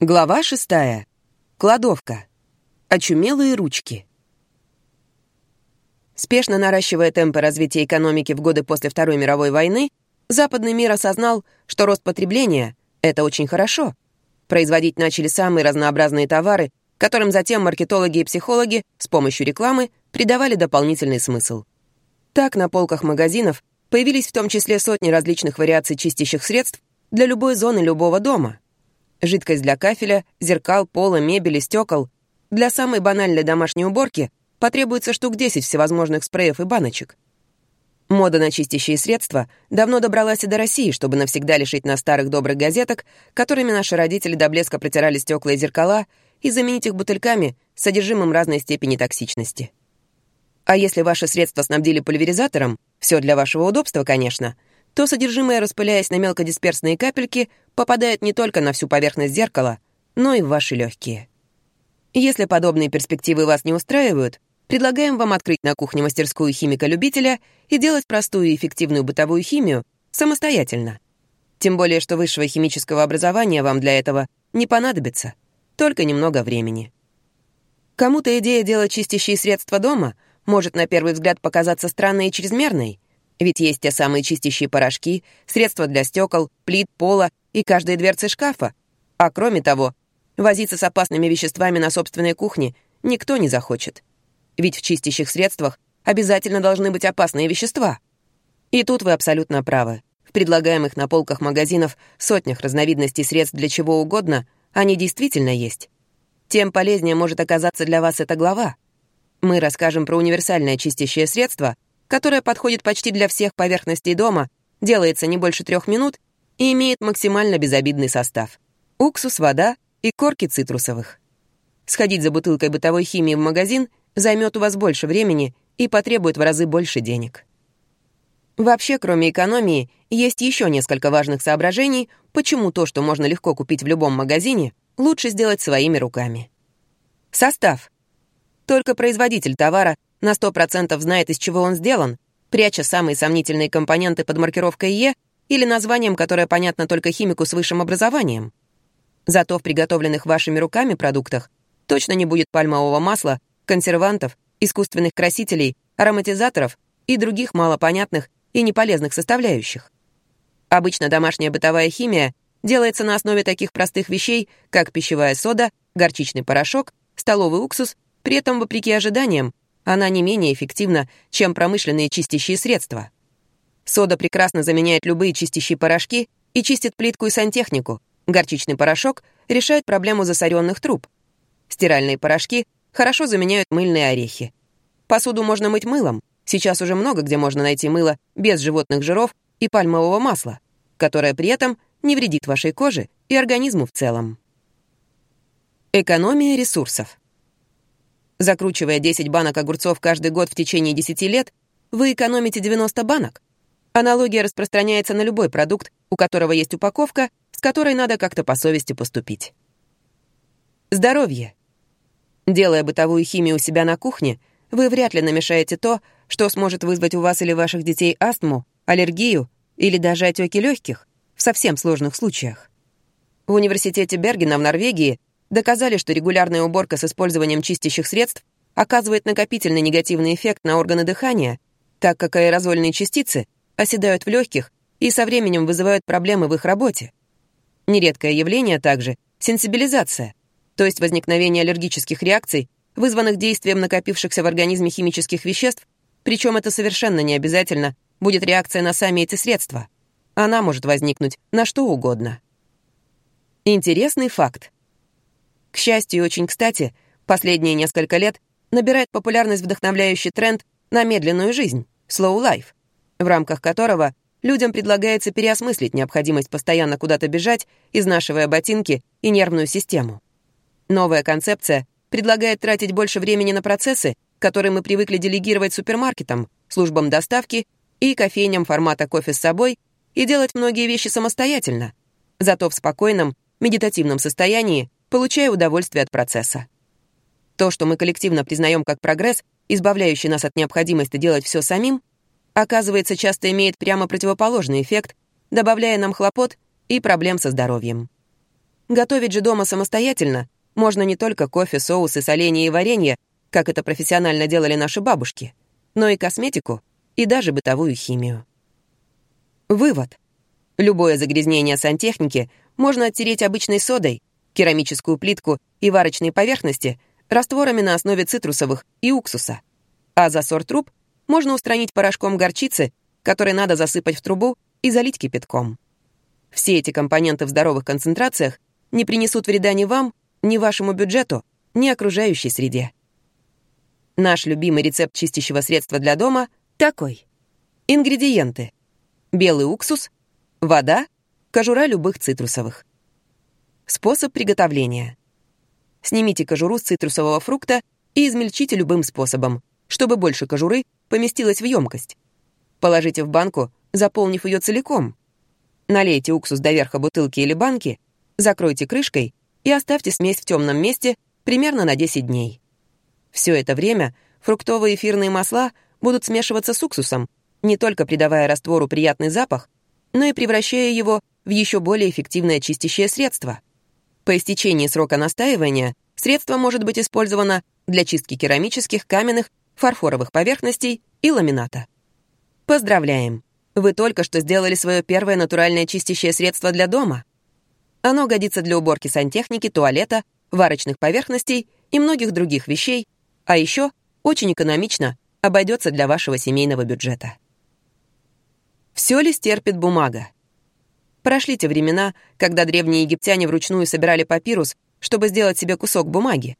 Глава шестая. Кладовка. Очумелые ручки. Спешно наращивая темпы развития экономики в годы после Второй мировой войны, западный мир осознал, что рост потребления — это очень хорошо. Производить начали самые разнообразные товары, которым затем маркетологи и психологи с помощью рекламы придавали дополнительный смысл. Так на полках магазинов появились в том числе сотни различных вариаций чистящих средств для любой зоны любого дома — Жидкость для кафеля, зеркал, пола, мебели, стекол. Для самой банальной домашней уборки потребуется штук 10 всевозможных спреев и баночек. Мода на чистящие средства давно добралась и до России, чтобы навсегда лишить нас старых добрых газеток, которыми наши родители до блеска протирали стекла и зеркала, и заменить их бутыльками с содержимым разной степени токсичности. А если ваши средства снабдили пульверизатором, все для вашего удобства, конечно — то содержимое, распыляясь на мелкодисперсные капельки, попадает не только на всю поверхность зеркала, но и в ваши легкие. Если подобные перспективы вас не устраивают, предлагаем вам открыть на кухне мастерскую химика-любителя и делать простую и эффективную бытовую химию самостоятельно. Тем более, что высшего химического образования вам для этого не понадобится, только немного времени. Кому-то идея делать чистящие средства дома может на первый взгляд показаться странной и чрезмерной, ведь есть те самые чистящие порошки, средства для стекол, плит, пола и каждой дверцы шкафа. А кроме того, возиться с опасными веществами на собственной кухне никто не захочет. Ведь в чистящих средствах обязательно должны быть опасные вещества. И тут вы абсолютно правы. В предлагаемых на полках магазинов сотнях разновидностей средств для чего угодно они действительно есть. Тем полезнее может оказаться для вас эта глава. Мы расскажем про универсальное чистящее средство — которая подходит почти для всех поверхностей дома, делается не больше трех минут и имеет максимально безобидный состав. Уксус, вода и корки цитрусовых. Сходить за бутылкой бытовой химии в магазин займет у вас больше времени и потребует в разы больше денег. Вообще, кроме экономии, есть еще несколько важных соображений, почему то, что можно легко купить в любом магазине, лучше сделать своими руками. Состав. Только производитель товара на 100% знает, из чего он сделан, пряча самые сомнительные компоненты под маркировкой «Е» или названием, которое понятно только химику с высшим образованием. Зато в приготовленных вашими руками продуктах точно не будет пальмового масла, консервантов, искусственных красителей, ароматизаторов и других малопонятных и неполезных составляющих. Обычно домашняя бытовая химия делается на основе таких простых вещей, как пищевая сода, горчичный порошок, столовый уксус, при этом, вопреки ожиданиям, она не менее эффективна, чем промышленные чистящие средства. Сода прекрасно заменяет любые чистящие порошки и чистит плитку и сантехнику. Горчичный порошок решает проблему засоренных труб. Стиральные порошки хорошо заменяют мыльные орехи. Посуду можно мыть мылом. Сейчас уже много где можно найти мыло без животных жиров и пальмового масла, которое при этом не вредит вашей коже и организму в целом. Экономия ресурсов. Закручивая 10 банок огурцов каждый год в течение 10 лет, вы экономите 90 банок. Аналогия распространяется на любой продукт, у которого есть упаковка, с которой надо как-то по совести поступить. Здоровье. Делая бытовую химию у себя на кухне, вы вряд ли намешаете то, что сможет вызвать у вас или ваших детей астму, аллергию или даже отеки легких в совсем сложных случаях. В университете Бергена в Норвегии доказали, что регулярная уборка с использованием чистящих средств оказывает накопительный негативный эффект на органы дыхания, так как аэрозольные частицы оседают в легких и со временем вызывают проблемы в их работе. Нередкое явление также — сенсибилизация, то есть возникновение аллергических реакций, вызванных действием накопившихся в организме химических веществ, причем это совершенно не обязательно будет реакция на сами эти средства. Она может возникнуть на что угодно. Интересный факт. К счастью очень кстати, последние несколько лет набирает популярность вдохновляющий тренд на медленную жизнь — slow life, в рамках которого людям предлагается переосмыслить необходимость постоянно куда-то бежать, изнашивая ботинки и нервную систему. Новая концепция предлагает тратить больше времени на процессы, которые мы привыкли делегировать супермаркетам, службам доставки и кофейням формата кофе с собой и делать многие вещи самостоятельно, зато в спокойном, медитативном состоянии получая удовольствие от процесса. То, что мы коллективно признаем как прогресс, избавляющий нас от необходимости делать все самим, оказывается, часто имеет прямо противоположный эффект, добавляя нам хлопот и проблем со здоровьем. Готовить же дома самостоятельно можно не только кофе, соусы, соленья и варенье, как это профессионально делали наши бабушки, но и косметику, и даже бытовую химию. Вывод. Любое загрязнение сантехники можно оттереть обычной содой, керамическую плитку и варочные поверхности растворами на основе цитрусовых и уксуса. А засор труб можно устранить порошком горчицы, который надо засыпать в трубу и залить кипятком. Все эти компоненты в здоровых концентрациях не принесут вреда ни вам, ни вашему бюджету, ни окружающей среде. Наш любимый рецепт чистящего средства для дома такой. Ингредиенты. Белый уксус, вода, кожура любых цитрусовых. Способ приготовления. Снимите кожуру с цитрусового фрукта и измельчите любым способом, чтобы больше кожуры поместилось в емкость. Положите в банку, заполнив ее целиком. Налейте уксус до верха бутылки или банки, закройте крышкой и оставьте смесь в темном месте примерно на 10 дней. Все это время фруктовые эфирные масла будут смешиваться с уксусом, не только придавая раствору приятный запах, но и превращая его в еще более эффективное чистящее средство. По истечении срока настаивания средство может быть использовано для чистки керамических, каменных, фарфоровых поверхностей и ламината. Поздравляем! Вы только что сделали свое первое натуральное чистящее средство для дома. Оно годится для уборки сантехники, туалета, варочных поверхностей и многих других вещей, а еще очень экономично обойдется для вашего семейного бюджета. Все ли стерпит бумага? Прошли те времена, когда древние египтяне вручную собирали папирус, чтобы сделать себе кусок бумаги.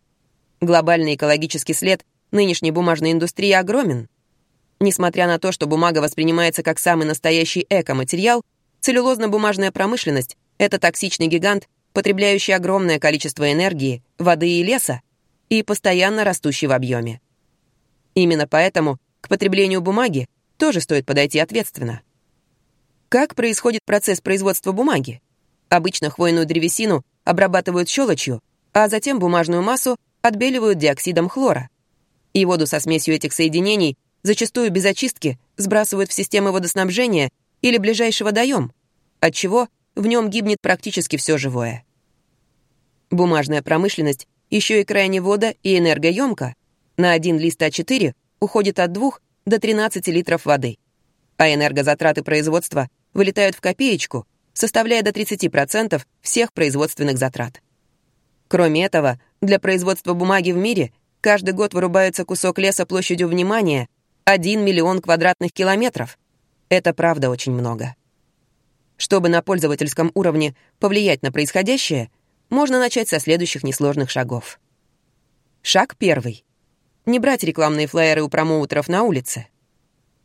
Глобальный экологический след нынешней бумажной индустрии огромен. Несмотря на то, что бумага воспринимается как самый настоящий эко-материал, целлюлозно-бумажная промышленность — это токсичный гигант, потребляющий огромное количество энергии, воды и леса и постоянно растущий в объеме. Именно поэтому к потреблению бумаги тоже стоит подойти ответственно. Как происходит процесс производства бумаги? Обычно хвойную древесину обрабатывают щелочью, а затем бумажную массу отбеливают диоксидом хлора. И воду со смесью этих соединений зачастую без очистки сбрасывают в системы водоснабжения или ближайший водоем, отчего в нем гибнет практически все живое. Бумажная промышленность еще и крайне вода и энергоемка. На один лист А4 уходит от 2 до 13 литров воды. А энергозатраты производства вылетают в копеечку, составляя до 30% всех производственных затрат. Кроме этого, для производства бумаги в мире каждый год вырубается кусок леса площадью внимания 1 миллион квадратных километров. Это правда очень много. Чтобы на пользовательском уровне повлиять на происходящее, можно начать со следующих несложных шагов. Шаг первый. Не брать рекламные флаеры у промоутеров на улице.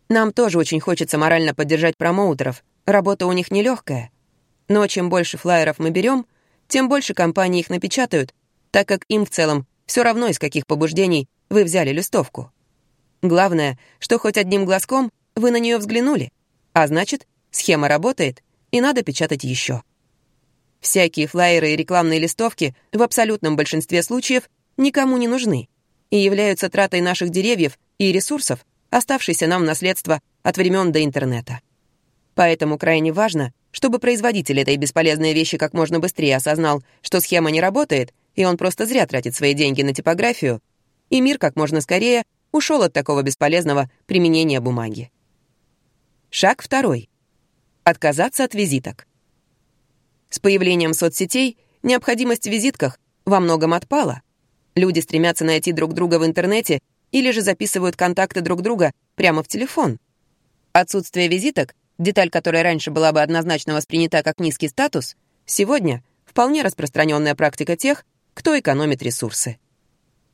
Нам тоже очень хочется морально поддержать промоутеров, работа у них нелегкая. Но чем больше флаеров мы берем, тем больше компаний их напечатают, так как им в целом все равно из каких побуждений вы взяли листовку. Главное, что хоть одним глазком вы на нее взглянули, а значит, схема работает, и надо печатать еще. Всякие флаеры и рекламные листовки в абсолютном большинстве случаев никому не нужны и являются тратой наших деревьев и ресурсов, оставшейся нам в наследство от времен до интернета. Поэтому крайне важно, чтобы производитель этой бесполезной вещи как можно быстрее осознал, что схема не работает, и он просто зря тратит свои деньги на типографию, и мир как можно скорее ушел от такого бесполезного применения бумаги. Шаг второй. Отказаться от визиток. С появлением соцсетей необходимость в визитках во многом отпала. Люди стремятся найти друг друга в интернете или же записывают контакты друг друга прямо в телефон. Отсутствие визиток, деталь которой раньше была бы однозначно воспринята как низкий статус, сегодня вполне распространенная практика тех, кто экономит ресурсы.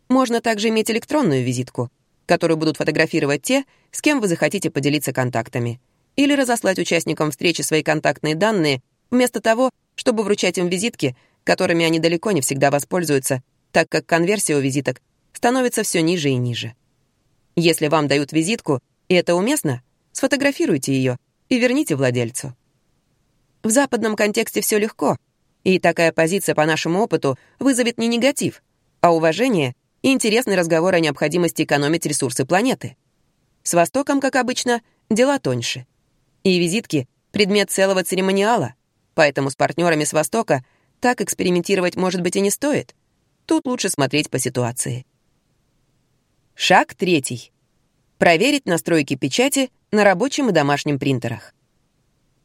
Можно также иметь электронную визитку, которую будут фотографировать те, с кем вы захотите поделиться контактами, или разослать участникам встречи свои контактные данные, вместо того, чтобы вручать им визитки, которыми они далеко не всегда воспользуются, так как конверсия у визиток становится все ниже и ниже. Если вам дают визитку, и это уместно, сфотографируйте ее и верните владельцу. В западном контексте все легко, и такая позиция по нашему опыту вызовет не негатив, а уважение и интересный разговор о необходимости экономить ресурсы планеты. С Востоком, как обычно, дела тоньше. И визитки — предмет целого церемониала, Поэтому с партнерами с Востока так экспериментировать, может быть, и не стоит. Тут лучше смотреть по ситуации. Шаг третий. Проверить настройки печати на рабочем и домашнем принтерах.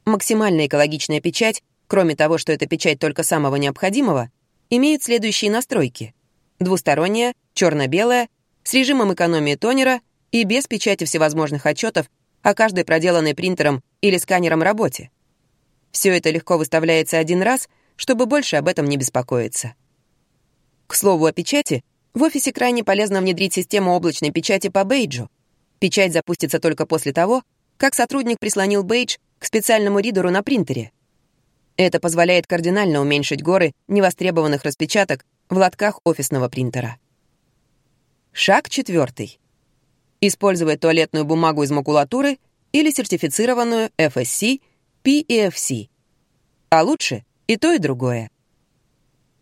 Максимально экологичная печать, кроме того, что это печать только самого необходимого, имеет следующие настройки. Двусторонняя, черно-белая, с режимом экономии тонера и без печати всевозможных отчетов о каждой проделанной принтером или сканером работе. Все это легко выставляется один раз, чтобы больше об этом не беспокоиться. К слову о печати, в офисе крайне полезно внедрить систему облачной печати по бейджу. Печать запустится только после того, как сотрудник прислонил бейдж к специальному ридеру на принтере. Это позволяет кардинально уменьшить горы невостребованных распечаток в лотках офисного принтера. Шаг четвертый. Использовать туалетную бумагу из макулатуры или сертифицированную FSC, PEFC. А лучше и то, и другое.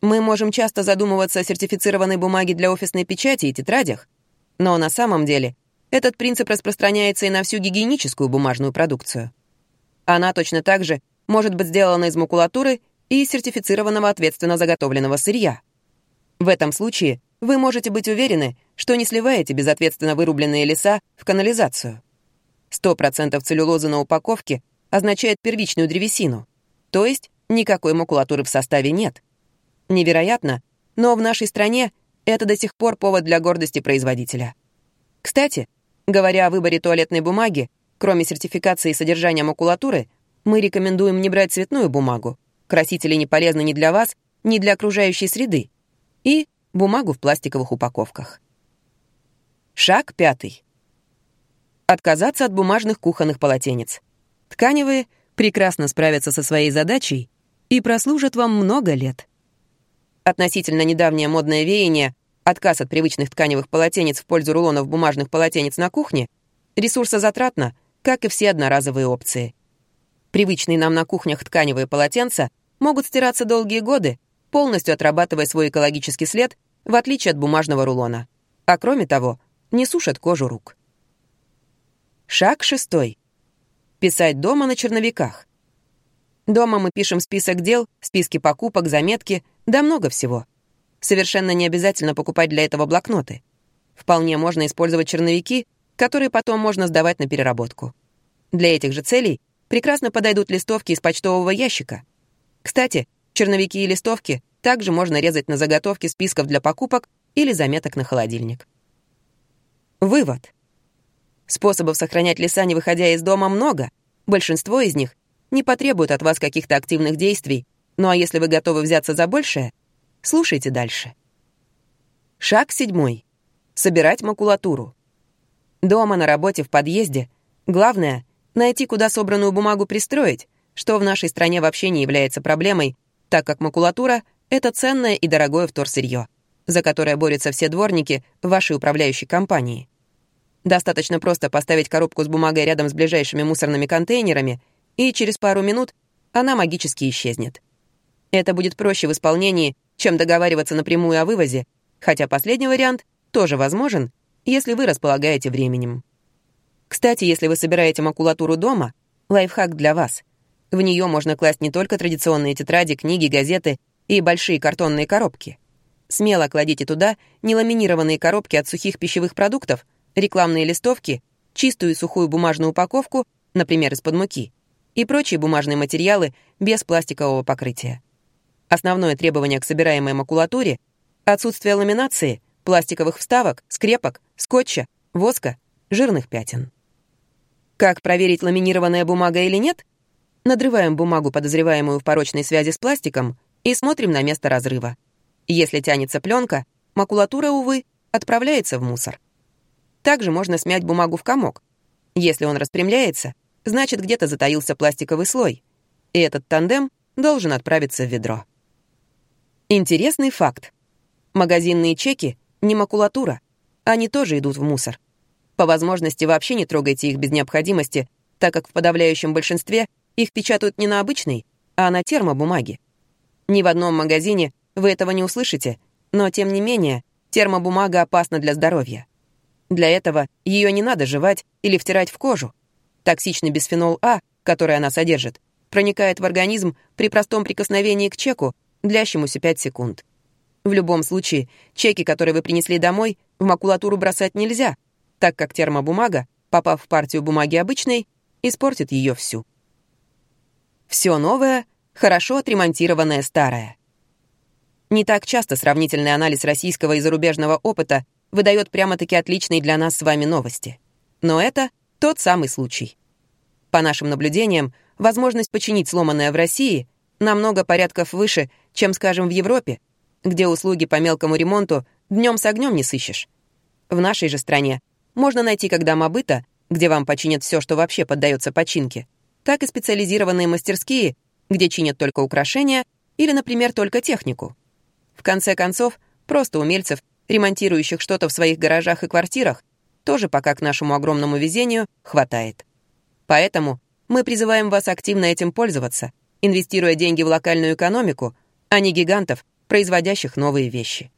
Мы можем часто задумываться о сертифицированной бумаге для офисной печати и тетрадях, но на самом деле этот принцип распространяется и на всю гигиеническую бумажную продукцию. Она точно так же может быть сделана из макулатуры и сертифицированного ответственно заготовленного сырья. В этом случае вы можете быть уверены, что не сливаете безответственно вырубленные леса в канализацию. 100% целлюлозы на упаковке означает первичную древесину, то есть никакой макулатуры в составе нет. Невероятно, но в нашей стране это до сих пор повод для гордости производителя. Кстати, говоря о выборе туалетной бумаги, кроме сертификации содержания макулатуры, мы рекомендуем не брать цветную бумагу. Красители не полезны ни для вас, ни для окружающей среды. И бумагу в пластиковых упаковках. Шаг пятый. Отказаться от бумажных кухонных полотенец. Тканевые прекрасно справятся со своей задачей и прослужат вам много лет. Относительно недавнее модное веяние отказ от привычных тканевых полотенец в пользу рулонов бумажных полотенец на кухне ресурсозатратно, как и все одноразовые опции. Привычные нам на кухнях тканевые полотенца могут стираться долгие годы, полностью отрабатывая свой экологический след, в отличие от бумажного рулона. А кроме того, не сушат кожу рук. Шаг шестой. Писать дома на черновиках. Дома мы пишем список дел, списки покупок, заметки, да много всего. Совершенно не обязательно покупать для этого блокноты. Вполне можно использовать черновики, которые потом можно сдавать на переработку. Для этих же целей прекрасно подойдут листовки из почтового ящика. Кстати, черновики и листовки также можно резать на заготовки списков для покупок или заметок на холодильник. Вывод. Способов сохранять леса, не выходя из дома, много. Большинство из них не потребуют от вас каких-то активных действий, ну а если вы готовы взяться за большее, слушайте дальше. Шаг седьмой. Собирать макулатуру. Дома, на работе, в подъезде. Главное — найти, куда собранную бумагу пристроить, что в нашей стране вообще не является проблемой, так как макулатура — это ценное и дорогое вторсырье, за которое борются все дворники вашей управляющей компании. Достаточно просто поставить коробку с бумагой рядом с ближайшими мусорными контейнерами, и через пару минут она магически исчезнет. Это будет проще в исполнении, чем договариваться напрямую о вывозе, хотя последний вариант тоже возможен, если вы располагаете временем. Кстати, если вы собираете макулатуру дома, лайфхак для вас. В нее можно класть не только традиционные тетради, книги, газеты и большие картонные коробки. Смело кладите туда неламинированные коробки от сухих пищевых продуктов, рекламные листовки, чистую и сухую бумажную упаковку, например, из-под муки, и прочие бумажные материалы без пластикового покрытия. Основное требование к собираемой макулатуре — отсутствие ламинации, пластиковых вставок, скрепок, скотча, воска, жирных пятен. Как проверить, ламинированная бумага или нет? Надрываем бумагу, подозреваемую в порочной связи с пластиком, и смотрим на место разрыва. Если тянется пленка, макулатура, увы, отправляется в мусор. Также можно смять бумагу в комок. Если он распрямляется, значит, где-то затаился пластиковый слой, и этот тандем должен отправиться в ведро. Интересный факт. Магазинные чеки — не макулатура. Они тоже идут в мусор. По возможности вообще не трогайте их без необходимости, так как в подавляющем большинстве их печатают не на обычной, а на термобумаге. Ни в одном магазине вы этого не услышите, но, тем не менее, термобумага опасна для здоровья. Для этого ее не надо жевать или втирать в кожу. Токсичный бисфенол А, который она содержит, проникает в организм при простом прикосновении к чеку длящемуся 5 секунд. В любом случае, чеки, которые вы принесли домой, в макулатуру бросать нельзя, так как термобумага, попав в партию бумаги обычной, испортит ее всю. Все новое, хорошо отремонтированное старое. Не так часто сравнительный анализ российского и зарубежного опыта выдает прямо-таки отличные для нас с вами новости. Но это тот самый случай. По нашим наблюдениям, возможность починить сломанное в России намного порядков выше, чем, скажем, в Европе, где услуги по мелкому ремонту днем с огнем не сыщешь. В нашей же стране можно найти как дома быта, где вам починят все, что вообще поддается починке, так и специализированные мастерские, где чинят только украшения или, например, только технику. В конце концов, просто умельцев, ремонтирующих что-то в своих гаражах и квартирах, тоже пока к нашему огромному везению хватает. Поэтому мы призываем вас активно этим пользоваться, инвестируя деньги в локальную экономику, а не гигантов, производящих новые вещи.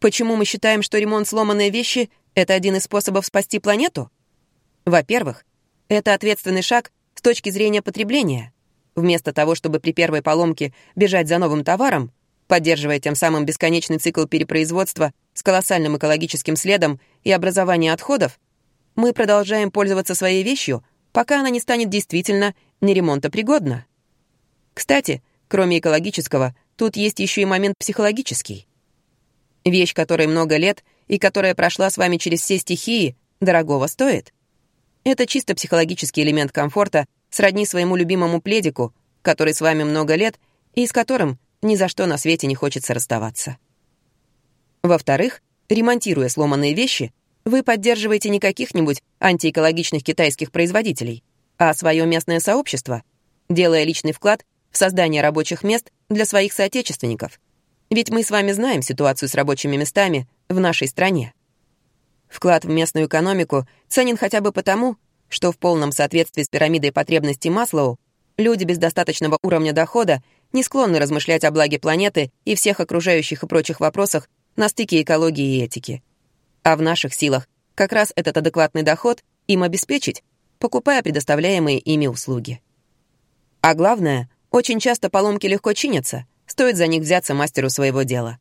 Почему мы считаем, что ремонт сломанной вещи — это один из способов спасти планету? Во-первых, это ответственный шаг с точки зрения потребления. Вместо того, чтобы при первой поломке бежать за новым товаром, поддерживая тем самым бесконечный цикл перепроизводства с колоссальным экологическим следом и образования отходов, мы продолжаем пользоваться своей вещью, пока она не станет действительно неремонтопригодна. Кстати, кроме экологического, тут есть еще и момент психологический. Вещь, которой много лет и которая прошла с вами через все стихии, дорогого стоит. Это чисто психологический элемент комфорта, сродни своему любимому пледику, который с вами много лет и с которым ни за что на свете не хочется расставаться. Во-вторых, ремонтируя сломанные вещи, вы поддерживаете не каких-нибудь антиэкологичных китайских производителей, а свое местное сообщество, делая личный вклад в создание рабочих мест для своих соотечественников. Ведь мы с вами знаем ситуацию с рабочими местами в нашей стране. Вклад в местную экономику ценен хотя бы потому, что в полном соответствии с пирамидой потребностей Маслоу люди без достаточного уровня дохода не склонны размышлять о благе планеты и всех окружающих и прочих вопросах на стыке экологии и этики. А в наших силах как раз этот адекватный доход им обеспечить, покупая предоставляемые ими услуги. А главное, очень часто поломки легко чинятся, стоит за них взяться мастеру своего дела.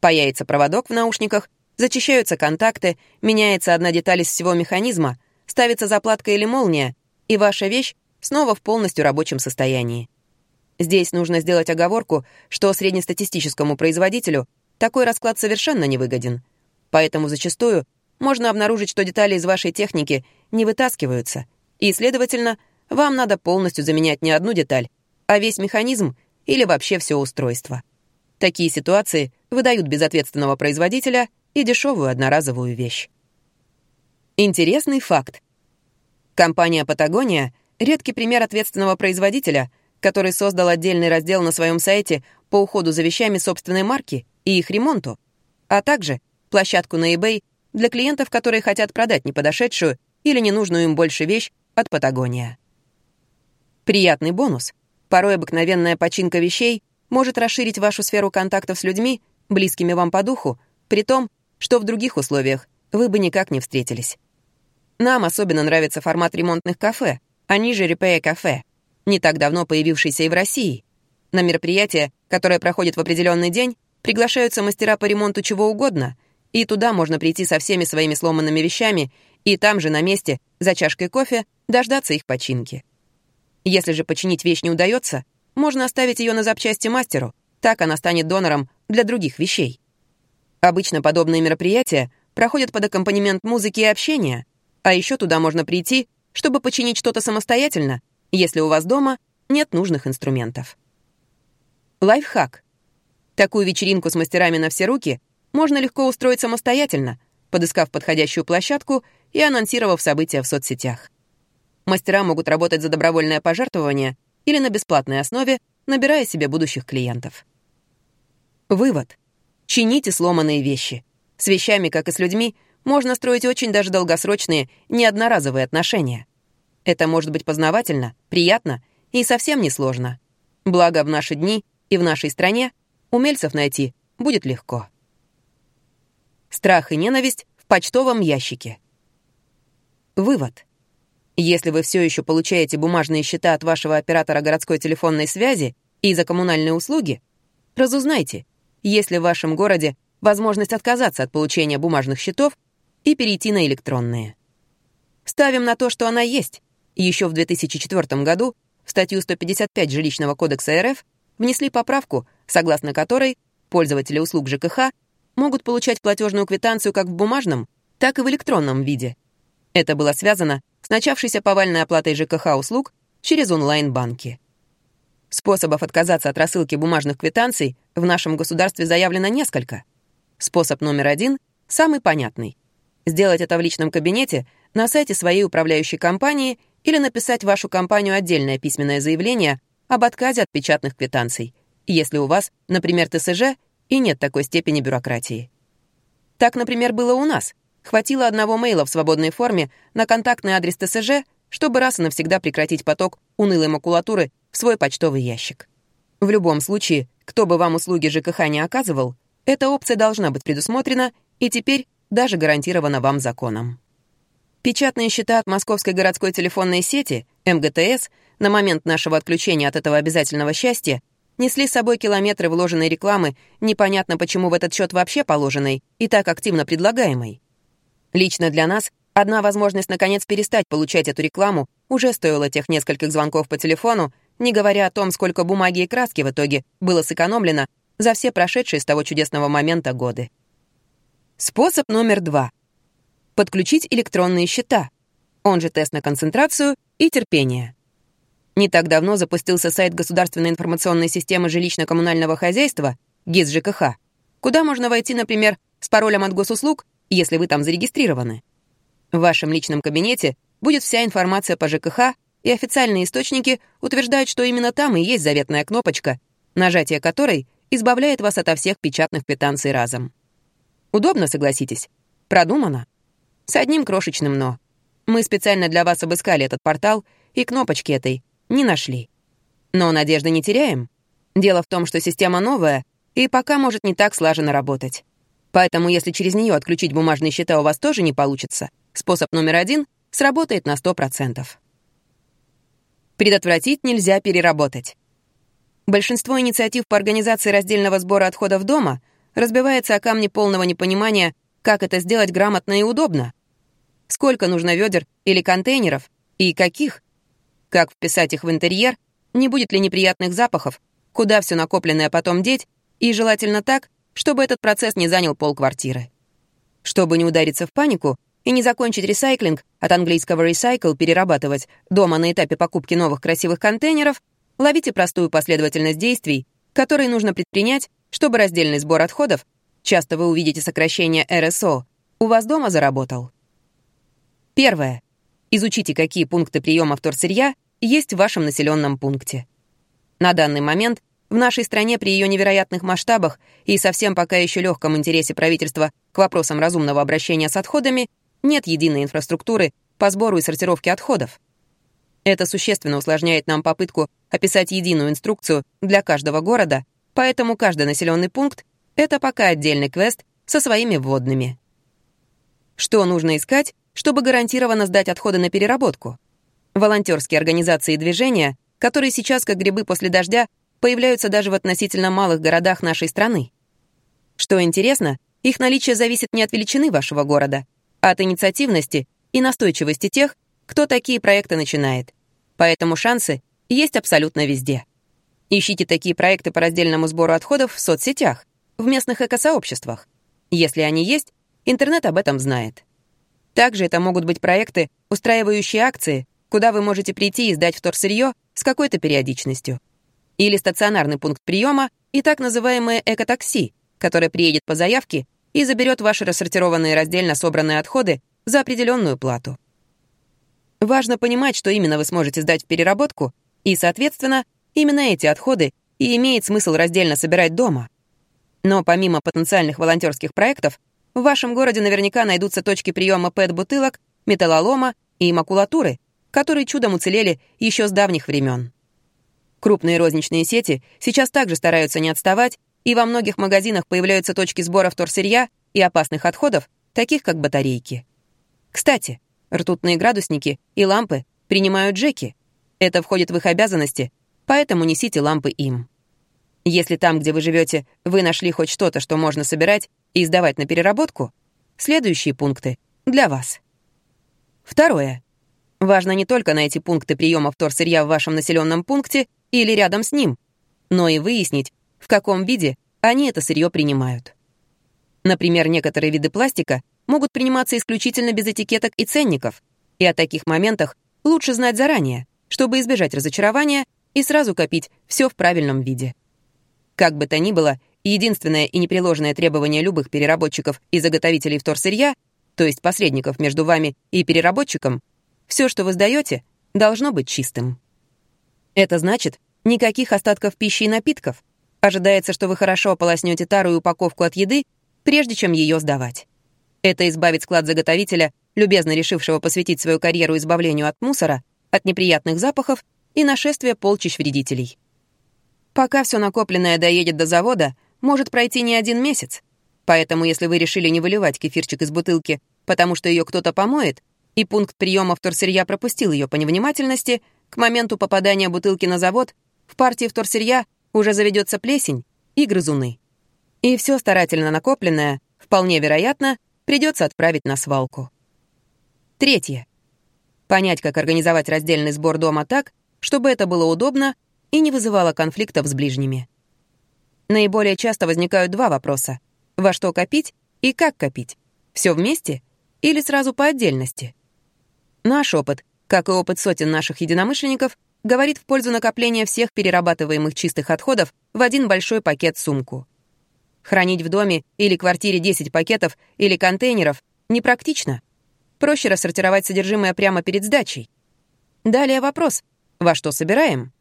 Появится проводок в наушниках, зачищаются контакты, меняется одна деталь из всего механизма, ставится заплатка или молния, и ваша вещь снова в полностью рабочем состоянии. Здесь нужно сделать оговорку, что среднестатистическому производителю такой расклад совершенно не выгоден. Поэтому зачастую можно обнаружить, что детали из вашей техники не вытаскиваются, и, следовательно, вам надо полностью заменять не одну деталь, а весь механизм или вообще все устройство. Такие ситуации выдают безответственного производителя и дешевую одноразовую вещь. Интересный факт. Компания «Патагония» — редкий пример ответственного производителя — который создал отдельный раздел на своем сайте по уходу за вещами собственной марки и их ремонту, а также площадку на eBay для клиентов, которые хотят продать неподошедшую или ненужную им больше вещь от Патагония. Приятный бонус. Порой обыкновенная починка вещей может расширить вашу сферу контактов с людьми, близкими вам по духу, при том, что в других условиях вы бы никак не встретились. Нам особенно нравится формат ремонтных кафе, они же репея-кафе — не так давно появившийся и в России. На мероприятие, которое проходит в определенный день, приглашаются мастера по ремонту чего угодно, и туда можно прийти со всеми своими сломанными вещами и там же на месте, за чашкой кофе, дождаться их починки. Если же починить вещь не удается, можно оставить ее на запчасти мастеру, так она станет донором для других вещей. Обычно подобные мероприятия проходят под аккомпанемент музыки и общения, а еще туда можно прийти, чтобы починить что-то самостоятельно если у вас дома нет нужных инструментов. Лайфхак. Такую вечеринку с мастерами на все руки можно легко устроить самостоятельно, подыскав подходящую площадку и анонсировав события в соцсетях. Мастера могут работать за добровольное пожертвование или на бесплатной основе, набирая себе будущих клиентов. Вывод. Чините сломанные вещи. С вещами, как и с людьми, можно строить очень даже долгосрочные, неодноразовые отношения. Это может быть познавательно, приятно и совсем не сложно. Благо, в наши дни и в нашей стране умельцев найти будет легко. Страх и ненависть в почтовом ящике. Вывод. Если вы все еще получаете бумажные счета от вашего оператора городской телефонной связи и за коммунальные услуги, Разузнайте, есть ли в вашем городе возможность отказаться от получения бумажных счетов и перейти на электронные. Ставим на то, что она есть. Еще в 2004 году в статью 155 Жилищного кодекса РФ внесли поправку, согласно которой пользователи услуг ЖКХ могут получать платежную квитанцию как в бумажном, так и в электронном виде. Это было связано с начавшейся повальной оплатой ЖКХ услуг через онлайн-банки. Способов отказаться от рассылки бумажных квитанций в нашем государстве заявлено несколько. Способ номер один — самый понятный. Сделать это в личном кабинете, на сайте своей управляющей компании или написать вашу компанию отдельное письменное заявление об отказе от печатных квитанций, если у вас, например, ТСЖ и нет такой степени бюрократии. Так, например, было у нас. Хватило одного мейла в свободной форме на контактный адрес ТСЖ, чтобы раз и навсегда прекратить поток унылой макулатуры в свой почтовый ящик. В любом случае, кто бы вам услуги ЖКХ не оказывал, эта опция должна быть предусмотрена и теперь даже гарантирована вам законом. Печатные счета от Московской городской телефонной сети, МГТС, на момент нашего отключения от этого обязательного счастья, несли с собой километры вложенной рекламы, непонятно почему в этот счет вообще положенной и так активно предлагаемой. Лично для нас одна возможность наконец перестать получать эту рекламу уже стоила тех нескольких звонков по телефону, не говоря о том, сколько бумаги и краски в итоге было сэкономлено за все прошедшие с того чудесного момента годы. Способ номер два — подключить электронные счета, он же тест на концентрацию и терпение. Не так давно запустился сайт Государственной информационной системы жилищно-коммунального хозяйства, ГИС ЖКХ, куда можно войти, например, с паролем от госуслуг, если вы там зарегистрированы. В вашем личном кабинете будет вся информация по ЖКХ, и официальные источники утверждают, что именно там и есть заветная кнопочка, нажатие которой избавляет вас ото всех печатных квитанций разом. Удобно, согласитесь? Продумано? С одним крошечным «но». Мы специально для вас обыскали этот портал и кнопочки этой не нашли. Но надежды не теряем. Дело в том, что система новая и пока может не так слаженно работать. Поэтому если через нее отключить бумажные счета у вас тоже не получится, способ номер один сработает на 100%. Предотвратить нельзя переработать. Большинство инициатив по организации раздельного сбора отходов дома разбивается о камни полного непонимания, как это сделать грамотно и удобно. Сколько нужно ведер или контейнеров, и каких? Как вписать их в интерьер, не будет ли неприятных запахов, куда все накопленное потом деть, и желательно так, чтобы этот процесс не занял полквартиры. Чтобы не удариться в панику и не закончить ресайклинг, от английского recycle перерабатывать, дома на этапе покупки новых красивых контейнеров, ловите простую последовательность действий, которые нужно предпринять, чтобы раздельный сбор отходов, часто вы увидите сокращение РСО, у вас дома заработал. Первое. Изучите, какие пункты приема вторсырья есть в вашем населенном пункте. На данный момент в нашей стране при ее невероятных масштабах и совсем пока еще легком интересе правительства к вопросам разумного обращения с отходами нет единой инфраструктуры по сбору и сортировке отходов. Это существенно усложняет нам попытку описать единую инструкцию для каждого города, поэтому каждый населенный пункт — это пока отдельный квест со своими вводными. Что нужно искать, чтобы гарантированно сдать отходы на переработку. Волонтерские организации и движения, которые сейчас, как грибы после дождя, появляются даже в относительно малых городах нашей страны. Что интересно, их наличие зависит не от величины вашего города, а от инициативности и настойчивости тех, кто такие проекты начинает. Поэтому шансы есть абсолютно везде. Ищите такие проекты по раздельному сбору отходов в соцсетях, в местных экосообществах. Если они есть, интернет об этом знает. Также это могут быть проекты, устраивающие акции, куда вы можете прийти и сдать вторсырье с какой-то периодичностью. Или стационарный пункт приема и так называемое экотакси, которое приедет по заявке и заберет ваши рассортированные раздельно собранные отходы за определенную плату. Важно понимать, что именно вы сможете сдать в переработку, и, соответственно, именно эти отходы и имеет смысл раздельно собирать дома. Но помимо потенциальных волонтерских проектов, в вашем городе наверняка найдутся точки приема ПЭТ-бутылок, металлолома и макулатуры, которые чудом уцелели еще с давних времен. Крупные розничные сети сейчас также стараются не отставать, и во многих магазинах появляются точки сбора вторсырья и опасных отходов, таких как батарейки. Кстати, ртутные градусники и лампы принимают джеки. Это входит в их обязанности, поэтому несите лампы им. Если там, где вы живете, вы нашли хоть что-то, что можно собирать и сдавать на переработку, следующие пункты для вас. Второе. Важно не только найти пункты приема вторсырья в вашем населенном пункте или рядом с ним, но и выяснить, в каком виде они это сырье принимают. Например, некоторые виды пластика могут приниматься исключительно без этикеток и ценников, и о таких моментах лучше знать заранее, чтобы избежать разочарования и сразу копить все в правильном виде. Как бы то ни было, единственное и непреложное требование любых переработчиков и заготовителей вторсырья, то есть посредников между вами и переработчиком, все, что вы сдаете, должно быть чистым. Это значит, никаких остатков пищи и напитков. Ожидается, что вы хорошо ополоснете тару и упаковку от еды прежде чем ее сдавать. Это избавит склад заготовителя, любезно решившего посвятить свою карьеру избавлению от мусора, от неприятных запахов и нашествия полчищ вредителей. Пока все накопленное доедет до завода, может пройти не один месяц. Поэтому, если вы решили не выливать кефирчик из бутылки, потому что ее кто-то помоет, и пункт приема вторсырья пропустил ее по невнимательности, к моменту попадания бутылки на завод в партии вторсырья уже заведется плесень и грызуны и все старательно накопленное, вполне вероятно, придется отправить на свалку. Третье. Понять, как организовать раздельный сбор дома так, чтобы это было удобно и не вызывало конфликтов с ближними. Наиболее часто возникают два вопроса. Во что копить и как копить? Все вместе или сразу по отдельности? Наш опыт, как и опыт сотен наших единомышленников, говорит в пользу накопления всех перерабатываемых чистых отходов в один большой пакет-сумку. Хранить в доме или квартире 10 пакетов или контейнеров непрактично. Проще рассортировать содержимое прямо перед сдачей. Далее вопрос. Во что собираем?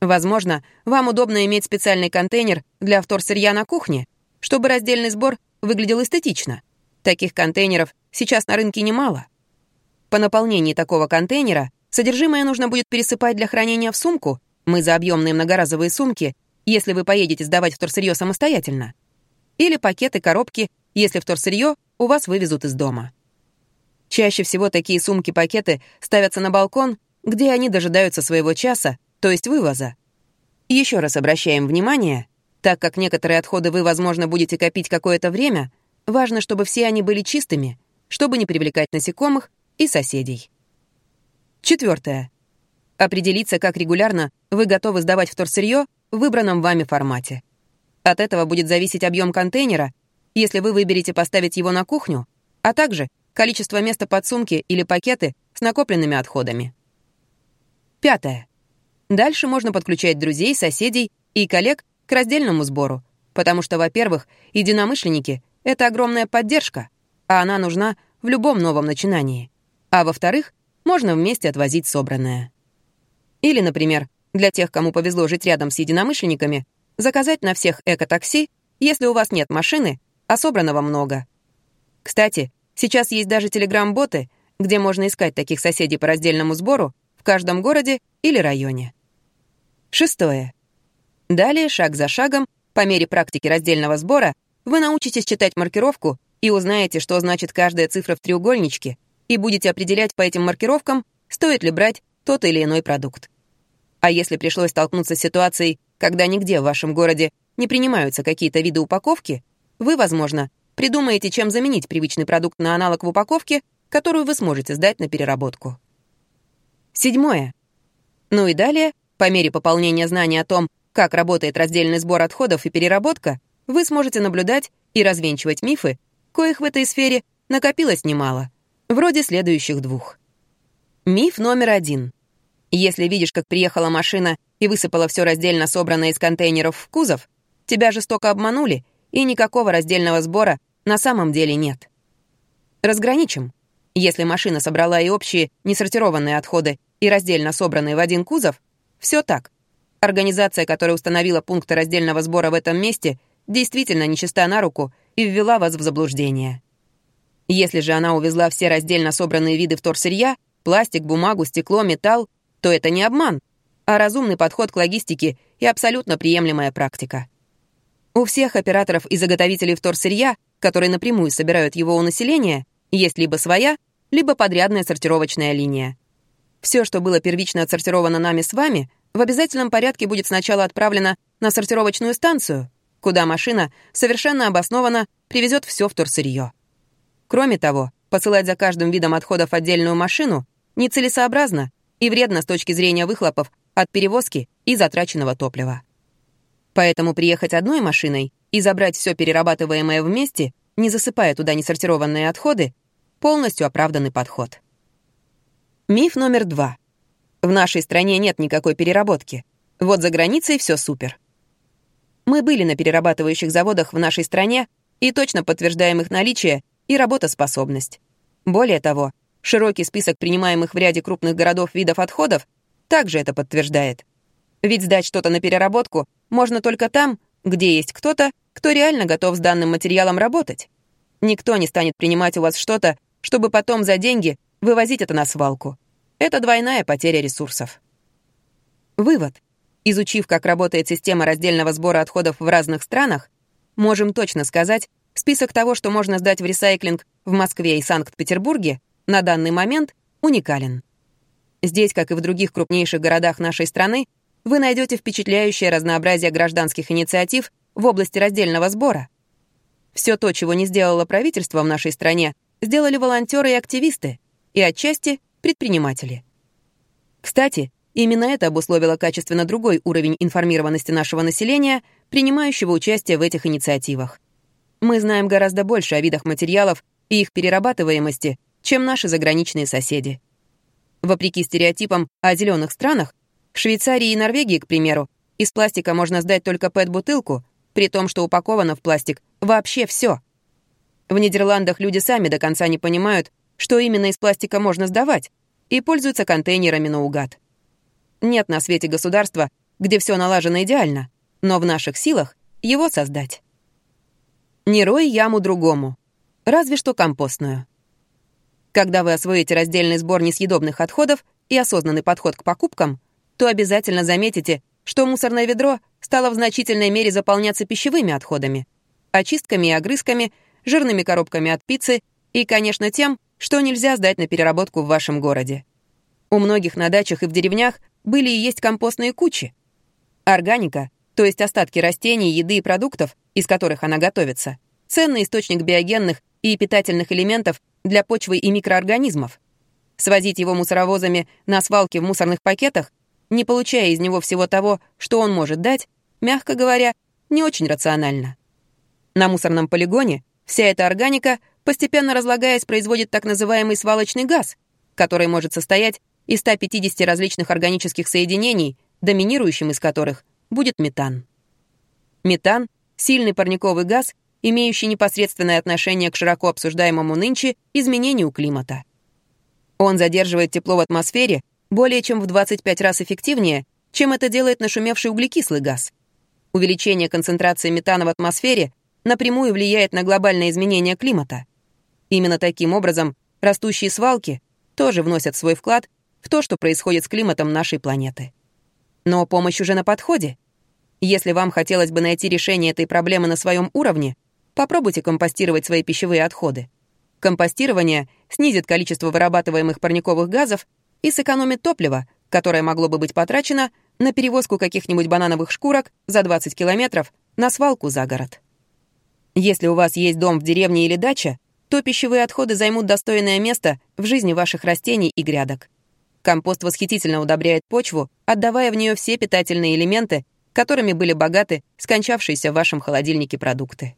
Возможно, вам удобно иметь специальный контейнер для вторсырья на кухне, чтобы раздельный сбор выглядел эстетично. Таких контейнеров сейчас на рынке немало. По наполнении такого контейнера содержимое нужно будет пересыпать для хранения в сумку, мы за объемные многоразовые сумки если вы поедете сдавать вторсырье самостоятельно. Или пакеты, коробки, если вторсырье у вас вывезут из дома. Чаще всего такие сумки-пакеты ставятся на балкон, где они дожидаются своего часа, то есть вывоза. Еще раз обращаем внимание, так как некоторые отходы вы, возможно, будете копить какое-то время, важно, чтобы все они были чистыми, чтобы не привлекать насекомых и соседей. Четвертое. Определиться, как регулярно вы готовы сдавать вторсырье в выбранном вами формате. От этого будет зависеть объем контейнера, если вы выберете поставить его на кухню, а также количество места под сумки или пакеты с накопленными отходами. Пятое. Дальше можно подключать друзей, соседей и коллег к раздельному сбору, потому что, во-первых, единомышленники — это огромная поддержка, а она нужна в любом новом начинании. А во-вторых, можно вместе отвозить собранное. Или, например, для тех, кому повезло жить рядом с единомышленниками, заказать на всех эко-такси, если у вас нет машины, а собранного много. Кстати, сейчас есть даже телеграм-боты, где можно искать таких соседей по раздельному сбору в каждом городе или районе. Шестое. Далее, шаг за шагом, по мере практики раздельного сбора, вы научитесь читать маркировку и узнаете, что значит каждая цифра в треугольничке, и будете определять по этим маркировкам, стоит ли брать тот или иной продукт. А если пришлось столкнуться с ситуацией, когда нигде в вашем городе не принимаются какие-то виды упаковки, вы, возможно, придумаете, чем заменить привычный продукт на аналог в упаковке, которую вы сможете сдать на переработку. Седьмое. Ну и далее, по мере пополнения знаний о том, как работает раздельный сбор отходов и переработка, вы сможете наблюдать и развенчивать мифы, коих в этой сфере накопилось немало, вроде следующих двух. Миф номер один — если видишь, как приехала машина и высыпала все раздельно собранное из контейнеров в кузов, тебя жестоко обманули, и никакого раздельного сбора на самом деле нет. Разграничим. Если машина собрала и общие несортированные отходы, и раздельно собранные в один кузов, все так. Организация, которая установила пункты раздельного сбора в этом месте, действительно нечиста на руку и ввела вас в заблуждение. Если же она увезла все раздельно собранные виды вторсырья, пластик, бумагу, стекло, металл, то это не обман, а разумный подход к логистике и абсолютно приемлемая практика. У всех операторов и заготовителей вторсырья, которые напрямую собирают его у населения, есть либо своя, либо подрядная сортировочная линия. Все, что было первично отсортировано нами с вами, в обязательном порядке будет сначала отправлена на сортировочную станцию, куда машина совершенно обоснованно привезет все в турсырье. Кроме того, посылать за каждым видом отходов отдельную машину нецелесообразно и вредно с точки зрения выхлопов от перевозки и затраченного топлива. Поэтому приехать одной машиной и забрать все перерабатываемое вместе, не засыпая туда несортированные отходы, полностью оправданный подход. Миф номер два. В нашей стране нет никакой переработки. Вот за границей все супер. Мы были на перерабатывающих заводах в нашей стране и точно подтверждаем их наличие и работоспособность. Более того, широкий список принимаемых в ряде крупных городов видов отходов также это подтверждает. Ведь сдать что-то на переработку можно только там, где есть кто-то, кто реально готов с данным материалом работать. Никто не станет принимать у вас что-то, чтобы потом за деньги вывозить это на свалку. Это двойная потеря ресурсов. Вывод. Изучив, как работает система раздельного сбора отходов в разных странах, можем точно сказать, список того, что можно сдать в ресайклинг в Москве и Санкт-Петербурге, на данный момент уникален. Здесь, как и в других крупнейших городах нашей страны, вы найдете впечатляющее разнообразие гражданских инициатив в области раздельного сбора. Все то, чего не сделало правительство в нашей стране, сделали волонтеры и активисты, и отчасти предприниматели. Кстати, именно это обусловило качественно другой уровень информированности нашего населения, принимающего участие в этих инициативах. Мы знаем гораздо больше о видах материалов и их перерабатываемости, чем наши заграничные соседи. Вопреки стереотипам о зеленых странах, в Швейцарии и Норвегии, к примеру, из пластика можно сдать только пэт-бутылку, при том, что упаковано в пластик вообще все. В Нидерландах люди сами до конца не понимают, что именно из пластика можно сдавать, и пользуются контейнерами наугад. Нет на свете государства, где все налажено идеально, но в наших силах его создать. Не рой яму другому, разве что компостную. Когда вы освоите раздельный сбор несъедобных отходов и осознанный подход к покупкам — то обязательно заметите, что мусорное ведро стало в значительной мере заполняться пищевыми отходами, очистками и огрызками, жирными коробками от пиццы и, конечно, тем, что нельзя сдать на переработку в вашем городе. У многих на дачах и в деревнях были и есть компостные кучи. Органика, то есть остатки растений, еды и продуктов, из которых она готовится, ценный источник биогенных и питательных элементов для почвы и микроорганизмов. Свозить его мусоровозами на свалке в мусорных пакетах не получая из него всего того, что он может дать, мягко говоря, не очень рационально. На мусорном полигоне вся эта органика, постепенно разлагаясь, производит так называемый свалочный газ, который может состоять из 150 различных органических соединений, доминирующим из которых будет метан. Метан — сильный парниковый газ, имеющий непосредственное отношение к широко обсуждаемому нынче изменению климата. Он задерживает тепло в атмосфере более чем в 25 раз эффективнее, чем это делает нашумевший углекислый газ. Увеличение концентрации метана в атмосфере напрямую влияет на глобальное изменение климата. Именно таким образом растущие свалки тоже вносят свой вклад в то, что происходит с климатом нашей планеты. Но помощь уже на подходе. Если вам хотелось бы найти решение этой проблемы на своем уровне, попробуйте компостировать свои пищевые отходы. Компостирование снизит количество вырабатываемых парниковых газов и сэкономит топливо, которое могло бы быть потрачено на перевозку каких-нибудь банановых шкурок за 20 километров на свалку за город. Если у вас есть дом в деревне или дача, то пищевые отходы займут достойное место в жизни ваших растений и грядок. Компост восхитительно удобряет почву, отдавая в нее все питательные элементы, которыми были богаты скончавшиеся в вашем холодильнике продукты.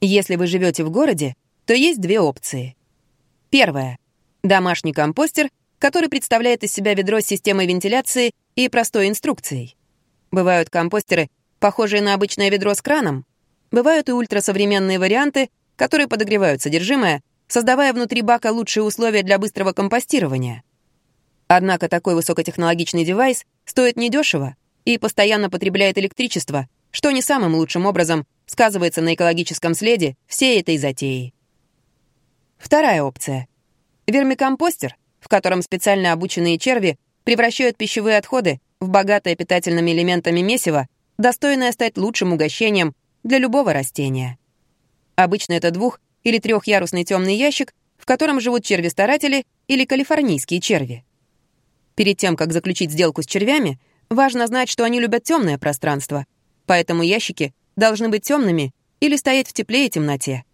Если вы живете в городе, то есть две опции. Первая. Домашний компостер — который представляет из себя ведро с системой вентиляции и простой инструкцией. Бывают компостеры, похожие на обычное ведро с краном. Бывают и ультрасовременные варианты, которые подогревают содержимое, создавая внутри бака лучшие условия для быстрого компостирования. Однако такой высокотехнологичный девайс стоит недешево и постоянно потребляет электричество, что не самым лучшим образом сказывается на экологическом следе всей этой затеи. Вторая опция. Вермикомпостер в котором специально обученные черви превращают пищевые отходы в богатое питательными элементами месиво, достойное стать лучшим угощением для любого растения. Обычно это двух- или трехярусный темный ящик, в котором живут черви-старатели или калифорнийские черви. Перед тем, как заключить сделку с червями, важно знать, что они любят темное пространство, поэтому ящики должны быть темными или стоять в тепле и темноте.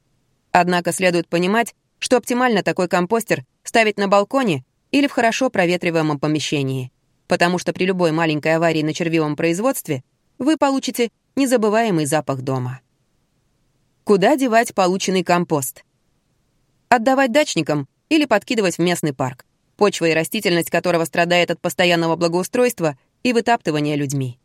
Однако следует понимать, что оптимально такой компостер ставить на балконе или в хорошо проветриваемом помещении, потому что при любой маленькой аварии на червивом производстве вы получите незабываемый запах дома. Куда девать полученный компост? Отдавать дачникам или подкидывать в местный парк, почва и растительность которого страдает от постоянного благоустройства и вытаптывания людьми.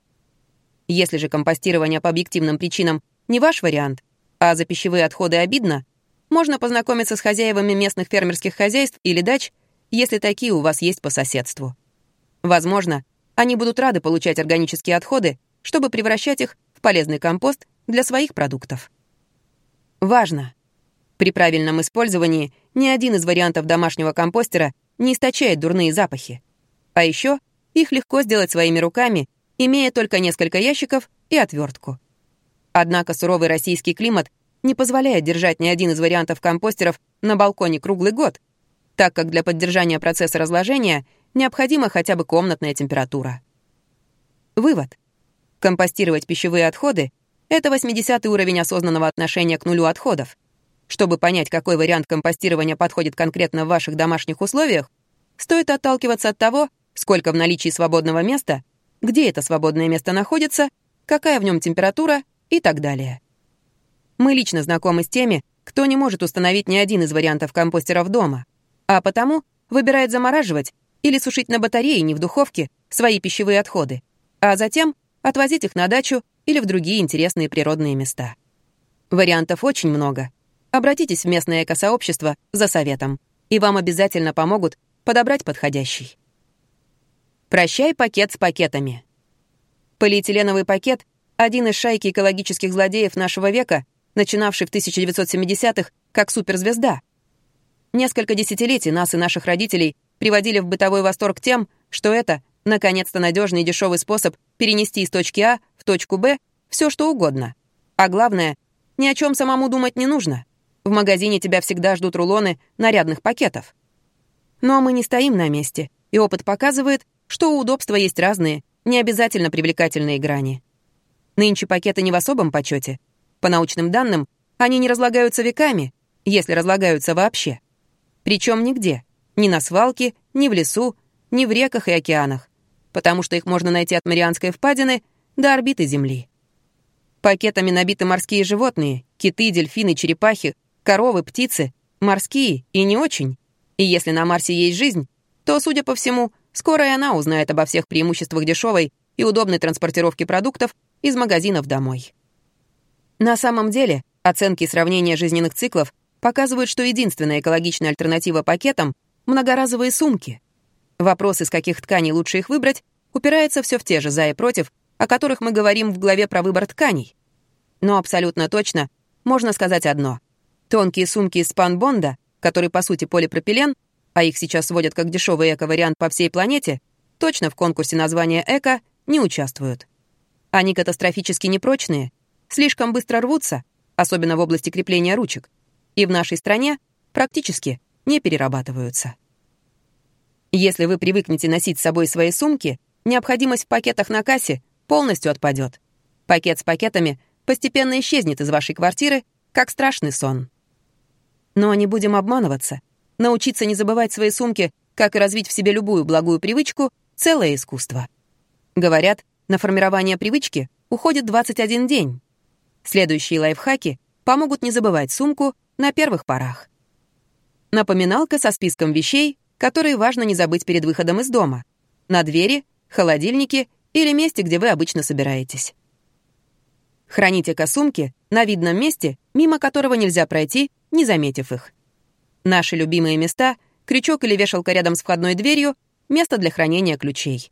Если же компостирование по объективным причинам не ваш вариант, а за пищевые отходы обидно, можно познакомиться с хозяевами местных фермерских хозяйств или дач, если такие у вас есть по соседству. Возможно, они будут рады получать органические отходы, чтобы превращать их в полезный компост для своих продуктов. Важно! При правильном использовании ни один из вариантов домашнего компостера не источает дурные запахи. А еще их легко сделать своими руками, имея только несколько ящиков и отвертку. Однако суровый российский климат не позволяет держать ни один из вариантов компостеров на балконе круглый год, так как для поддержания процесса разложения необходима хотя бы комнатная температура. Вывод. Компостировать пищевые отходы — это 80 уровень осознанного отношения к нулю отходов. Чтобы понять, какой вариант компостирования подходит конкретно в ваших домашних условиях, стоит отталкиваться от того, сколько в наличии свободного места, где это свободное место находится, какая в нем температура и так далее. Мы лично знакомы с теми, кто не может установить ни один из вариантов компостеров дома, а потому выбирает замораживать или сушить на батарее, не в духовке, свои пищевые отходы, а затем отвозить их на дачу или в другие интересные природные места. Вариантов очень много. Обратитесь в местное экосообщество за советом, и вам обязательно помогут подобрать подходящий. Прощай пакет с пакетами. Полиэтиленовый пакет — один из шайки экологических злодеев нашего века, начинавший в 1970-х как суперзвезда. Несколько десятилетий нас и наших родителей приводили в бытовой восторг тем, что это, наконец-то, надежный и дешевый способ перенести из точки А в точку Б все что угодно. А главное, ни о чем самому думать не нужно. В магазине тебя всегда ждут рулоны нарядных пакетов. Но мы не стоим на месте, и опыт показывает, что у удобства есть разные, не обязательно привлекательные грани. Нынче пакеты не в особом почете. По научным данным, они не разлагаются веками, если разлагаются вообще. Причем нигде. Ни на свалке, ни в лесу, ни в реках и океанах. Потому что их можно найти от Марианской впадины до орбиты Земли. Пакетами набиты морские животные, киты, дельфины, черепахи, коровы, птицы, морские и не очень. И если на Марсе есть жизнь, то, судя по всему, скоро и она узнает обо всех преимуществах дешевой и удобной транспортировки продуктов из магазинов домой. На самом деле, оценки сравнения жизненных циклов показывают, что единственная экологичная альтернатива пакетам — многоразовые сумки. Вопрос, из каких тканей лучше их выбрать, упирается все в те же «за» и «против», о которых мы говорим в главе про выбор тканей. Но абсолютно точно можно сказать одно. Тонкие сумки из спанбонда, который по сути полипропилен, а их сейчас сводят как дешевый эко-вариант по всей планете, точно в конкурсе названия «эко» не участвуют. Они катастрофически непрочные, слишком быстро рвутся, особенно в области крепления ручек, и в нашей стране практически не перерабатываются. Если вы привыкнете носить с собой свои сумки, необходимость в пакетах на кассе полностью отпадет. Пакет с пакетами постепенно исчезнет из вашей квартиры, как страшный сон. Но не будем обманываться. Научиться не забывать свои сумки, как и развить в себе любую благую привычку — целое искусство. Говорят, на формирование привычки уходит 21 день. Следующие лайфхаки помогут не забывать сумку на первых порах. Напоминалка со списком вещей, которые важно не забыть перед выходом из дома. На двери, холодильнике или месте, где вы обычно собираетесь. Храните косумки на видном месте, мимо которого нельзя пройти, не заметив их. Наши любимые места — крючок или вешалка рядом с входной дверью — место для хранения ключей.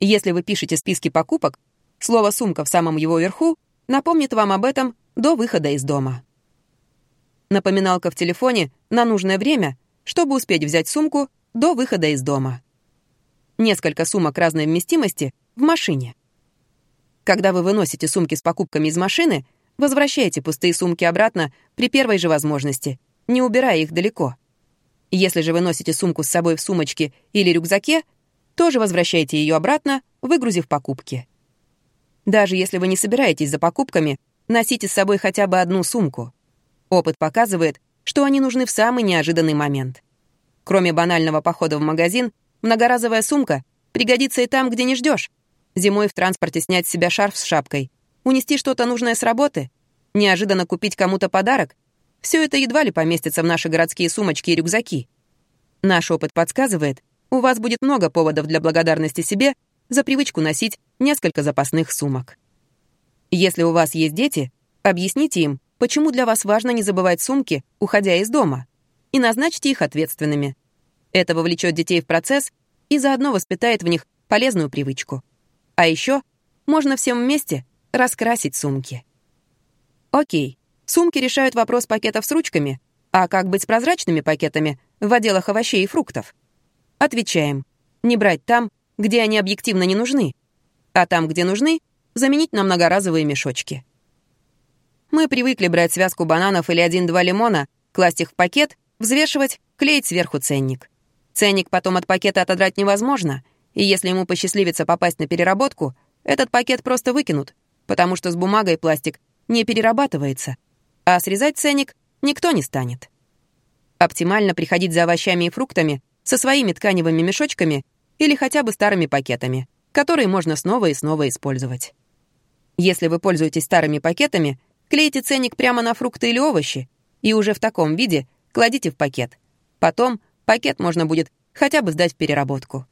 Если вы пишете списки покупок, слово «сумка» в самом его верху напомнит вам об этом до выхода из дома. Напоминалка в телефоне на нужное время, чтобы успеть взять сумку до выхода из дома. Несколько сумок разной вместимости в машине. Когда вы выносите сумки с покупками из машины, Возвращайте пустые сумки обратно при первой же возможности, не убирая их далеко. Если же вы носите сумку с собой в сумочке или рюкзаке, тоже возвращайте ее обратно, выгрузив покупки. Даже если вы не собираетесь за покупками, носите с собой хотя бы одну сумку. Опыт показывает, что они нужны в самый неожиданный момент. Кроме банального похода в магазин, многоразовая сумка пригодится и там, где не ждешь. Зимой в транспорте снять с себя шарф с шапкой, унести что-то нужное с работы, неожиданно купить кому-то подарок. Все это едва ли поместится в наши городские сумочки и рюкзаки. Наш опыт подсказывает, у вас будет много поводов для благодарности себе за привычку носить несколько запасных сумок. Если у вас есть дети, объясните им, почему для вас важно не забывать сумки, уходя из дома, и назначьте их ответственными. Это вовлечет детей в процесс и заодно воспитает в них полезную привычку. А еще можно всем вместе раскрасить сумки. Окей, сумки решают вопрос пакетов с ручками, а как быть с прозрачными пакетами в отделах овощей и фруктов? Отвечаем. Не брать там, где они объективно не нужны, а там, где нужны, заменить на многоразовые мешочки. Мы привыкли брать связку бананов или один-два лимона, класть их в пакет, взвешивать, клеить сверху ценник. Ценник потом от пакета отодрать невозможно, и если ему посчастливится попасть на переработку, этот пакет просто выкинут, потому что с бумагой пластик не перерабатывается, а срезать ценник никто не станет. Оптимально приходить за овощами и фруктами со своими тканевыми мешочками или хотя бы старыми пакетами, которые можно снова и снова использовать. Если вы пользуетесь старыми пакетами, клейте ценник прямо на фрукты или овощи и уже в таком виде кладите в пакет. Потом пакет можно будет хотя бы сдать в переработку.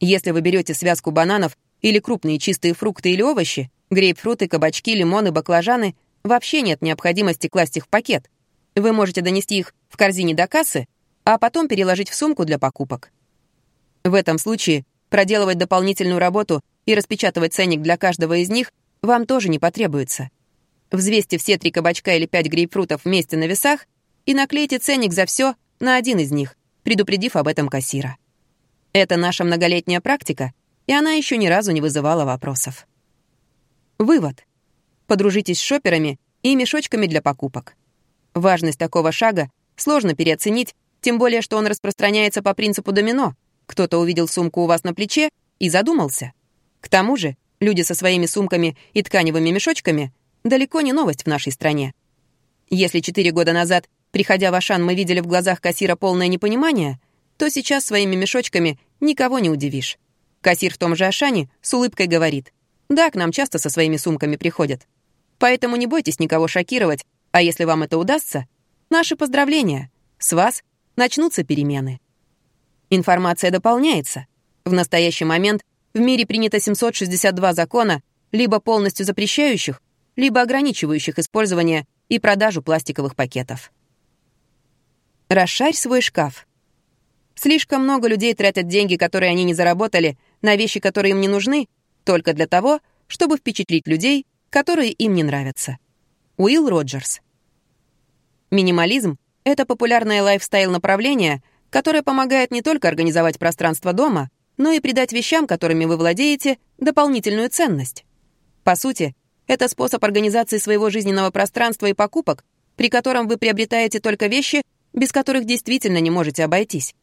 Если вы берете связку бананов или крупные чистые фрукты или овощи, грейпфруты, кабачки, лимоны, баклажаны, вообще нет необходимости класть их в пакет. Вы можете донести их в корзине до кассы, а потом переложить в сумку для покупок. В этом случае проделывать дополнительную работу и распечатывать ценник для каждого из них вам тоже не потребуется. Взвесьте все три кабачка или пять грейпфрутов вместе на весах и наклейте ценник за все на один из них, предупредив об этом кассира. Это наша многолетняя практика, и она еще ни разу не вызывала вопросов. Вывод. Подружитесь с шоперами и мешочками для покупок. Важность такого шага сложно переоценить, тем более, что он распространяется по принципу домино. Кто-то увидел сумку у вас на плече и задумался. К тому же, люди со своими сумками и тканевыми мешочками далеко не новость в нашей стране. Если четыре года назад, приходя в Ашан, мы видели в глазах кассира полное непонимание, то сейчас своими мешочками никого не удивишь. Кассир в том же Ашане с улыбкой говорит — да, к нам часто со своими сумками приходят. Поэтому не бойтесь никого шокировать, а если вам это удастся, наши поздравления. С вас начнутся перемены. Информация дополняется. В настоящий момент в мире принято 762 закона, либо полностью запрещающих, либо ограничивающих использование и продажу пластиковых пакетов. Расшарь свой шкаф. Слишком много людей тратят деньги, которые они не заработали, на вещи, которые им не нужны, только для того, чтобы впечатлить людей, которые им не нравятся. Уилл Роджерс. Минимализм — это популярное лайфстайл-направление, которое помогает не только организовать пространство дома, но и придать вещам, которыми вы владеете, дополнительную ценность. По сути, это способ организации своего жизненного пространства и покупок, при котором вы приобретаете только вещи, без которых действительно не можете обойтись.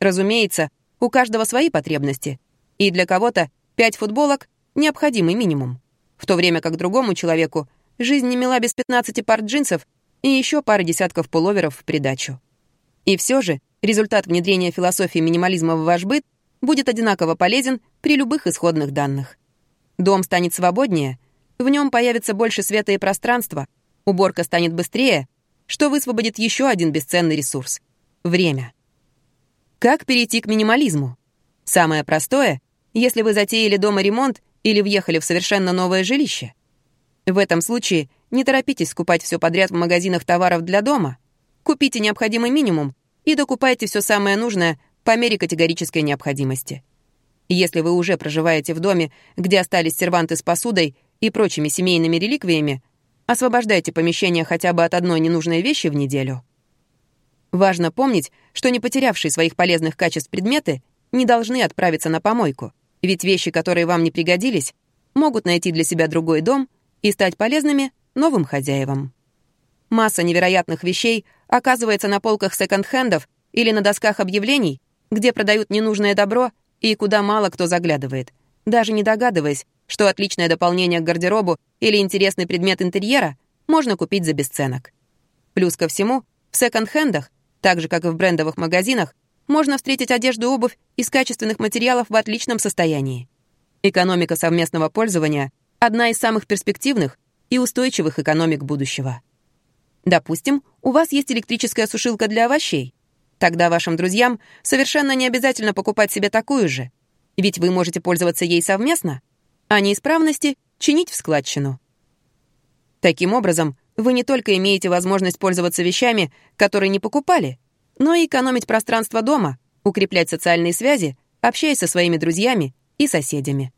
Разумеется, у каждого свои потребности, и для кого-то Пять футболок — необходимый минимум. В то время как другому человеку жизнь не мила без 15 пар джинсов и еще пары десятков пуловеров в придачу. И все же результат внедрения философии минимализма в ваш быт будет одинаково полезен при любых исходных данных. Дом станет свободнее, в нем появится больше света и пространства, уборка станет быстрее, что высвободит еще один бесценный ресурс — время. Как перейти к минимализму? Самое простое если вы затеяли дома ремонт или въехали в совершенно новое жилище. В этом случае не торопитесь скупать все подряд в магазинах товаров для дома. Купите необходимый минимум и докупайте все самое нужное по мере категорической необходимости. Если вы уже проживаете в доме, где остались серванты с посудой и прочими семейными реликвиями, освобождайте помещение хотя бы от одной ненужной вещи в неделю. Важно помнить, что не потерявшие своих полезных качеств предметы не должны отправиться на помойку — ведь вещи, которые вам не пригодились, могут найти для себя другой дом и стать полезными новым хозяевам. Масса невероятных вещей оказывается на полках секонд-хендов или на досках объявлений, где продают ненужное добро и куда мало кто заглядывает, даже не догадываясь, что отличное дополнение к гардеробу или интересный предмет интерьера можно купить за бесценок. Плюс ко всему, в секонд-хендах, так же, как и в брендовых магазинах, можно встретить одежду и обувь из качественных материалов в отличном состоянии. Экономика совместного пользования — одна из самых перспективных и устойчивых экономик будущего. Допустим, у вас есть электрическая сушилка для овощей. Тогда вашим друзьям совершенно не обязательно покупать себе такую же, ведь вы можете пользоваться ей совместно, а неисправности чинить в складчину. Таким образом, вы не только имеете возможность пользоваться вещами, которые не покупали, но и экономить пространство дома, укреплять социальные связи, общаясь со своими друзьями и соседями.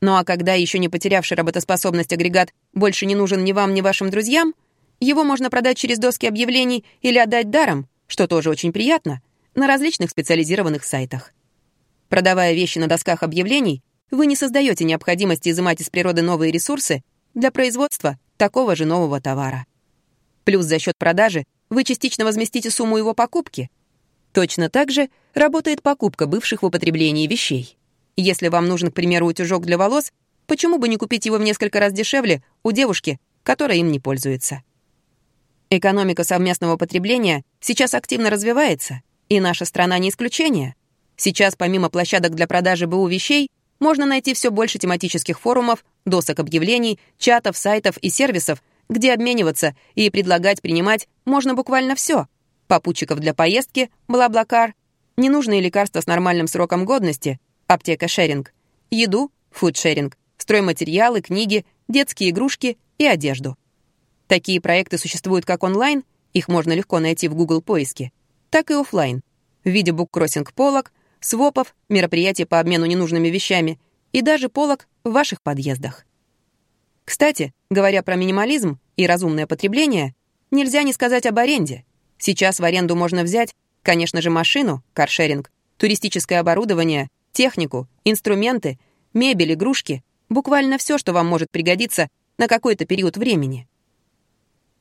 Ну а когда еще не потерявший работоспособность агрегат больше не нужен ни вам, ни вашим друзьям, его можно продать через доски объявлений или отдать даром, что тоже очень приятно, на различных специализированных сайтах. Продавая вещи на досках объявлений, вы не создаете необходимости изымать из природы новые ресурсы для производства такого же нового товара. Плюс за счет продажи вы частично возместите сумму его покупки. Точно так же работает покупка бывших в употреблении вещей. Если вам нужен, к примеру, утюжок для волос, почему бы не купить его в несколько раз дешевле у девушки, которая им не пользуется? Экономика совместного потребления сейчас активно развивается, и наша страна не исключение. Сейчас, помимо площадок для продажи БУ вещей, можно найти все больше тематических форумов, досок объявлений, чатов, сайтов и сервисов, где обмениваться и предлагать принимать можно буквально все. Попутчиков для поездки, бла-блакар, ненужные лекарства с нормальным сроком годности, аптека-шеринг, еду, фуд-шеринг, стройматериалы, книги, детские игрушки и одежду. Такие проекты существуют как онлайн, их можно легко найти в Google поиске, так и офлайн, в виде буккроссинг полок, свопов, мероприятий по обмену ненужными вещами и даже полок в ваших подъездах. Кстати, говоря про минимализм и разумное потребление, нельзя не сказать об аренде. Сейчас в аренду можно взять, конечно же, машину, каршеринг, туристическое оборудование, технику, инструменты, мебель, игрушки, буквально все, что вам может пригодиться на какой-то период времени.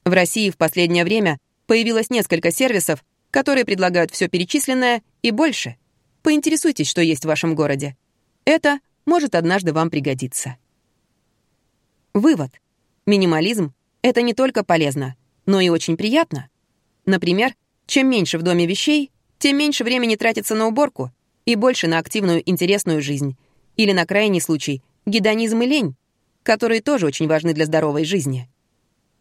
В России в последнее время появилось несколько сервисов, которые предлагают все перечисленное и больше. Поинтересуйтесь, что есть в вашем городе. Это может однажды вам пригодиться. Вывод. Минимализм — это не только полезно, но и очень приятно. Например, чем меньше в доме вещей, тем меньше времени тратится на уборку и больше на активную интересную жизнь. Или на крайний случай — гедонизм и лень, которые тоже очень важны для здоровой жизни.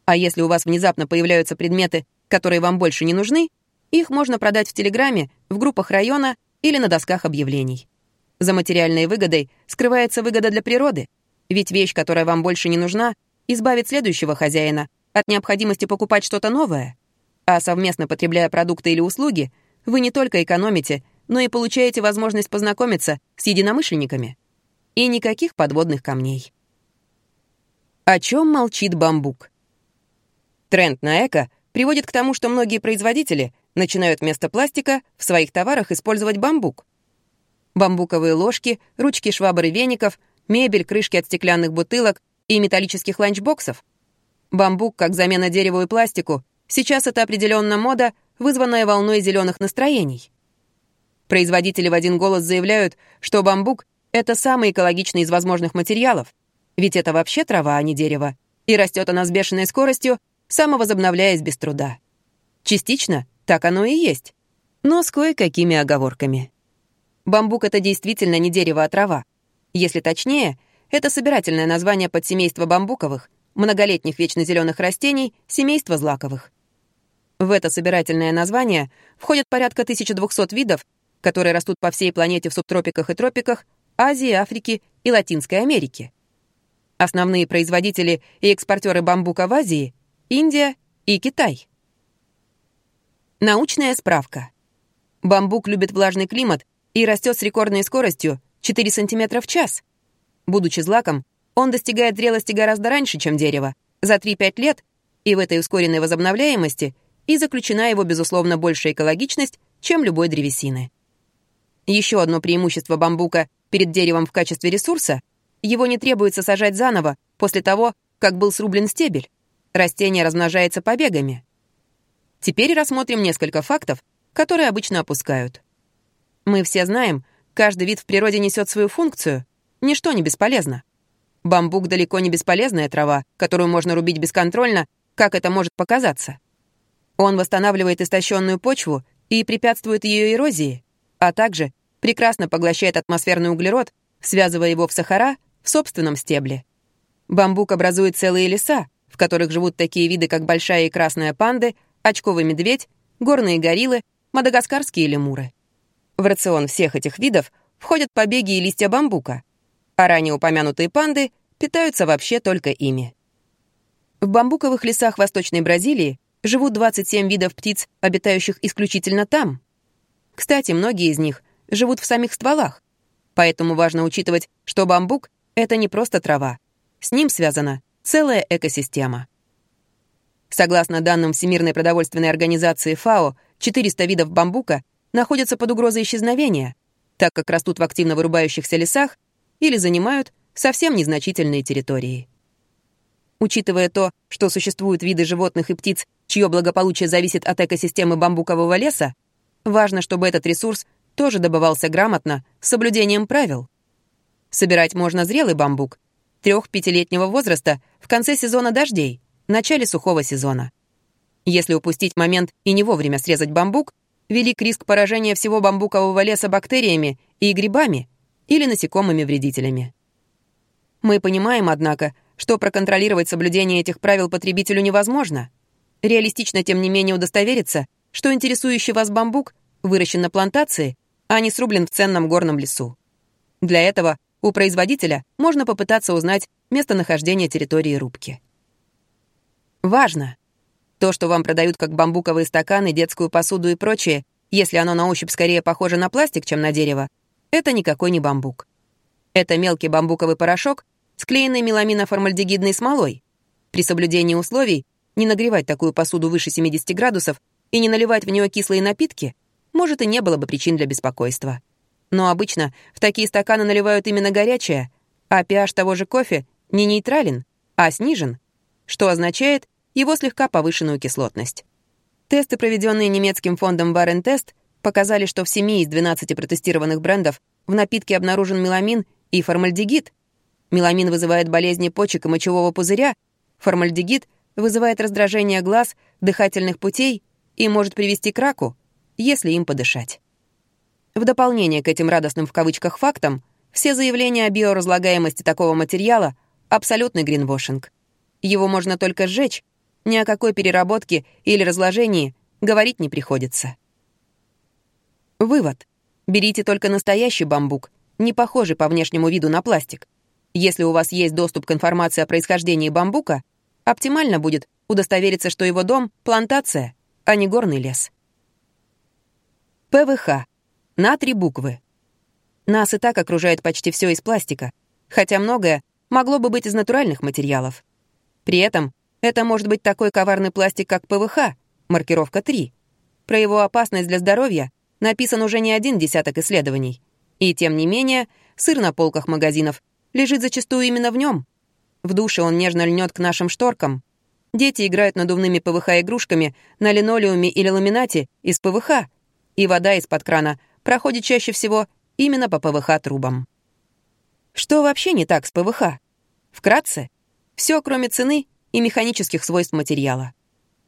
А если у вас внезапно появляются предметы, которые вам больше не нужны, их можно продать в Телеграме, в группах района или на досках объявлений. За материальной выгодой скрывается выгода для природы — ведь вещь, которая вам больше не нужна, избавит следующего хозяина от необходимости покупать что-то новое. А совместно потребляя продукты или услуги, вы не только экономите, но и получаете возможность познакомиться с единомышленниками. И никаких подводных камней. О чем молчит бамбук? Тренд на эко приводит к тому, что многие производители начинают вместо пластика в своих товарах использовать бамбук. Бамбуковые ложки, ручки швабр и веников — мебель, крышки от стеклянных бутылок и металлических ланчбоксов. Бамбук как замена дереву и пластику. Сейчас это определенно мода, вызванная волной зеленых настроений. Производители в один голос заявляют, что бамбук — это самый экологичный из возможных материалов, ведь это вообще трава, а не дерево, и растет она с бешеной скоростью, самовозобновляясь без труда. Частично так оно и есть, но с кое-какими оговорками. Бамбук — это действительно не дерево, а трава. Если точнее, это собирательное название подсемейства бамбуковых, многолетних вечно зеленых растений, семейства злаковых. В это собирательное название входят порядка 1200 видов, которые растут по всей планете в субтропиках и тропиках Азии, Африки и Латинской Америки. Основные производители и экспортеры бамбука в Азии — Индия и Китай. Научная справка. Бамбук любит влажный климат и растет с рекордной скоростью 4 сантиметра в час. Будучи злаком, он достигает зрелости гораздо раньше, чем дерево, за 3-5 лет, и в этой ускоренной возобновляемости и заключена его, безусловно, большая экологичность, чем любой древесины. Еще одно преимущество бамбука перед деревом в качестве ресурса — его не требуется сажать заново после того, как был срублен стебель. Растение размножается побегами. Теперь рассмотрим несколько фактов, которые обычно опускают. Мы все знаем, Каждый вид в природе несет свою функцию. Ничто не бесполезно. Бамбук далеко не бесполезная трава, которую можно рубить бесконтрольно, как это может показаться. Он восстанавливает истощенную почву и препятствует ее эрозии, а также прекрасно поглощает атмосферный углерод, связывая его в сахара в собственном стебле. Бамбук образует целые леса, в которых живут такие виды, как большая и красная панды, очковый медведь, горные гориллы, мадагаскарские лемуры. В рацион всех этих видов входят побеги и листья бамбука, а ранее упомянутые панды питаются вообще только ими. В бамбуковых лесах Восточной Бразилии живут 27 видов птиц, обитающих исключительно там. Кстати, многие из них живут в самих стволах, поэтому важно учитывать, что бамбук — это не просто трава. С ним связана целая экосистема. Согласно данным Всемирной продовольственной организации ФАО, 400 видов бамбука находятся под угрозой исчезновения, так как растут в активно вырубающихся лесах или занимают совсем незначительные территории. Учитывая то, что существуют виды животных и птиц, чье благополучие зависит от экосистемы бамбукового леса, важно, чтобы этот ресурс тоже добывался грамотно, с соблюдением правил. Собирать можно зрелый бамбук, трех-пятилетнего возраста в конце сезона дождей, начале сухого сезона. Если упустить момент и не вовремя срезать бамбук, велик риск поражения всего бамбукового леса бактериями и грибами или насекомыми-вредителями. Мы понимаем, однако, что проконтролировать соблюдение этих правил потребителю невозможно. Реалистично, тем не менее, удостовериться, что интересующий вас бамбук выращен на плантации, а не срублен в ценном горном лесу. Для этого у производителя можно попытаться узнать местонахождение территории рубки. Важно! То, что вам продают как бамбуковые стаканы, детскую посуду и прочее, если оно на ощупь скорее похоже на пластик, чем на дерево, это никакой не бамбук. Это мелкий бамбуковый порошок, склеенный меламиноформальдегидной смолой. При соблюдении условий не нагревать такую посуду выше 70 градусов и не наливать в нее кислые напитки, может, и не было бы причин для беспокойства. Но обычно в такие стаканы наливают именно горячее, а pH того же кофе не нейтрален, а снижен, что означает его слегка повышенную кислотность. Тесты, проведенные немецким фондом Барентест, показали, что в 7 из 12 протестированных брендов в напитке обнаружен меламин и формальдегид. Меламин вызывает болезни почек и мочевого пузыря, формальдегид вызывает раздражение глаз, дыхательных путей и может привести к раку, если им подышать. В дополнение к этим радостным в кавычках фактам, все заявления о биоразлагаемости такого материала — абсолютный гринвошинг. Его можно только сжечь, ни о какой переработке или разложении говорить не приходится. Вывод. Берите только настоящий бамбук, не похожий по внешнему виду на пластик. Если у вас есть доступ к информации о происхождении бамбука, оптимально будет удостовериться, что его дом — плантация, а не горный лес. ПВХ на три буквы. Нас и так окружает почти все из пластика, хотя многое могло бы быть из натуральных материалов. При этом это может быть такой коварный пластик, как ПВХ, маркировка 3. Про его опасность для здоровья написан уже не один десяток исследований. И тем не менее, сыр на полках магазинов лежит зачастую именно в нем. В душе он нежно льнет к нашим шторкам. Дети играют надувными ПВХ-игрушками на линолеуме или ламинате из ПВХ, и вода из-под крана — проходит чаще всего именно по ПВХ-трубам. Что вообще не так с ПВХ? Вкратце, все кроме цены и механических свойств материала.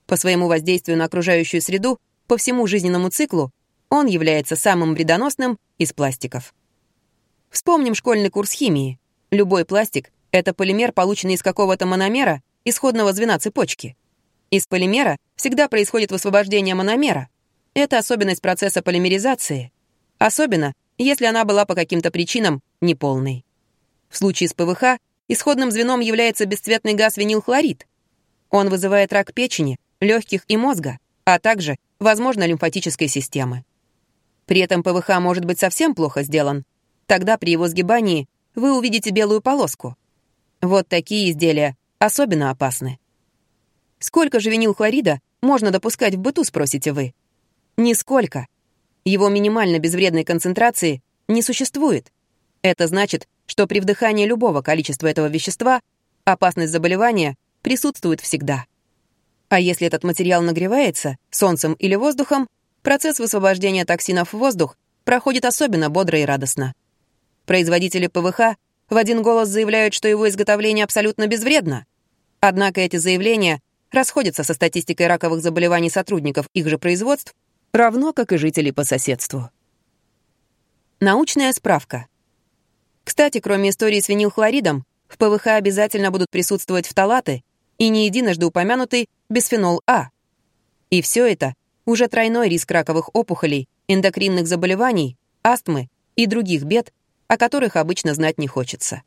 По своему воздействию на окружающую среду, по всему жизненному циклу, он является самым вредоносным из пластиков. Вспомним школьный курс химии. Любой пластик — это полимер, полученный из какого-то мономера, исходного звена цепочки. Из полимера всегда происходит высвобождение мономера. Это особенность процесса полимеризации. Особенно, если она была по каким-то причинам неполной. В случае с ПВХ исходным звеном является бесцветный газ винилхлорид. Он вызывает рак печени, легких и мозга, а также, возможно, лимфатической системы. При этом ПВХ может быть совсем плохо сделан. Тогда при его сгибании вы увидите белую полоску. Вот такие изделия особенно опасны. Сколько же винилхлорида можно допускать в быту, спросите вы? Нисколько. Его минимально безвредной концентрации не существует. Это значит, что при вдыхании любого количества этого вещества опасность заболевания присутствует всегда. А если этот материал нагревается солнцем или воздухом, процесс высвобождения токсинов в воздух проходит особенно бодро и радостно. Производители ПВХ в один голос заявляют, что его изготовление абсолютно безвредно. Однако эти заявления расходятся со статистикой раковых заболеваний сотрудников их же производств, равно как и жителей по соседству. Научная справка. Кстати, кроме истории с винилхлоридом, в ПВХ обязательно будут присутствовать фталаты и не единожды упомянутый бисфенол А. И все это уже тройной риск раковых опухолей, эндокринных заболеваний, астмы и других бед, о которых обычно знать не хочется.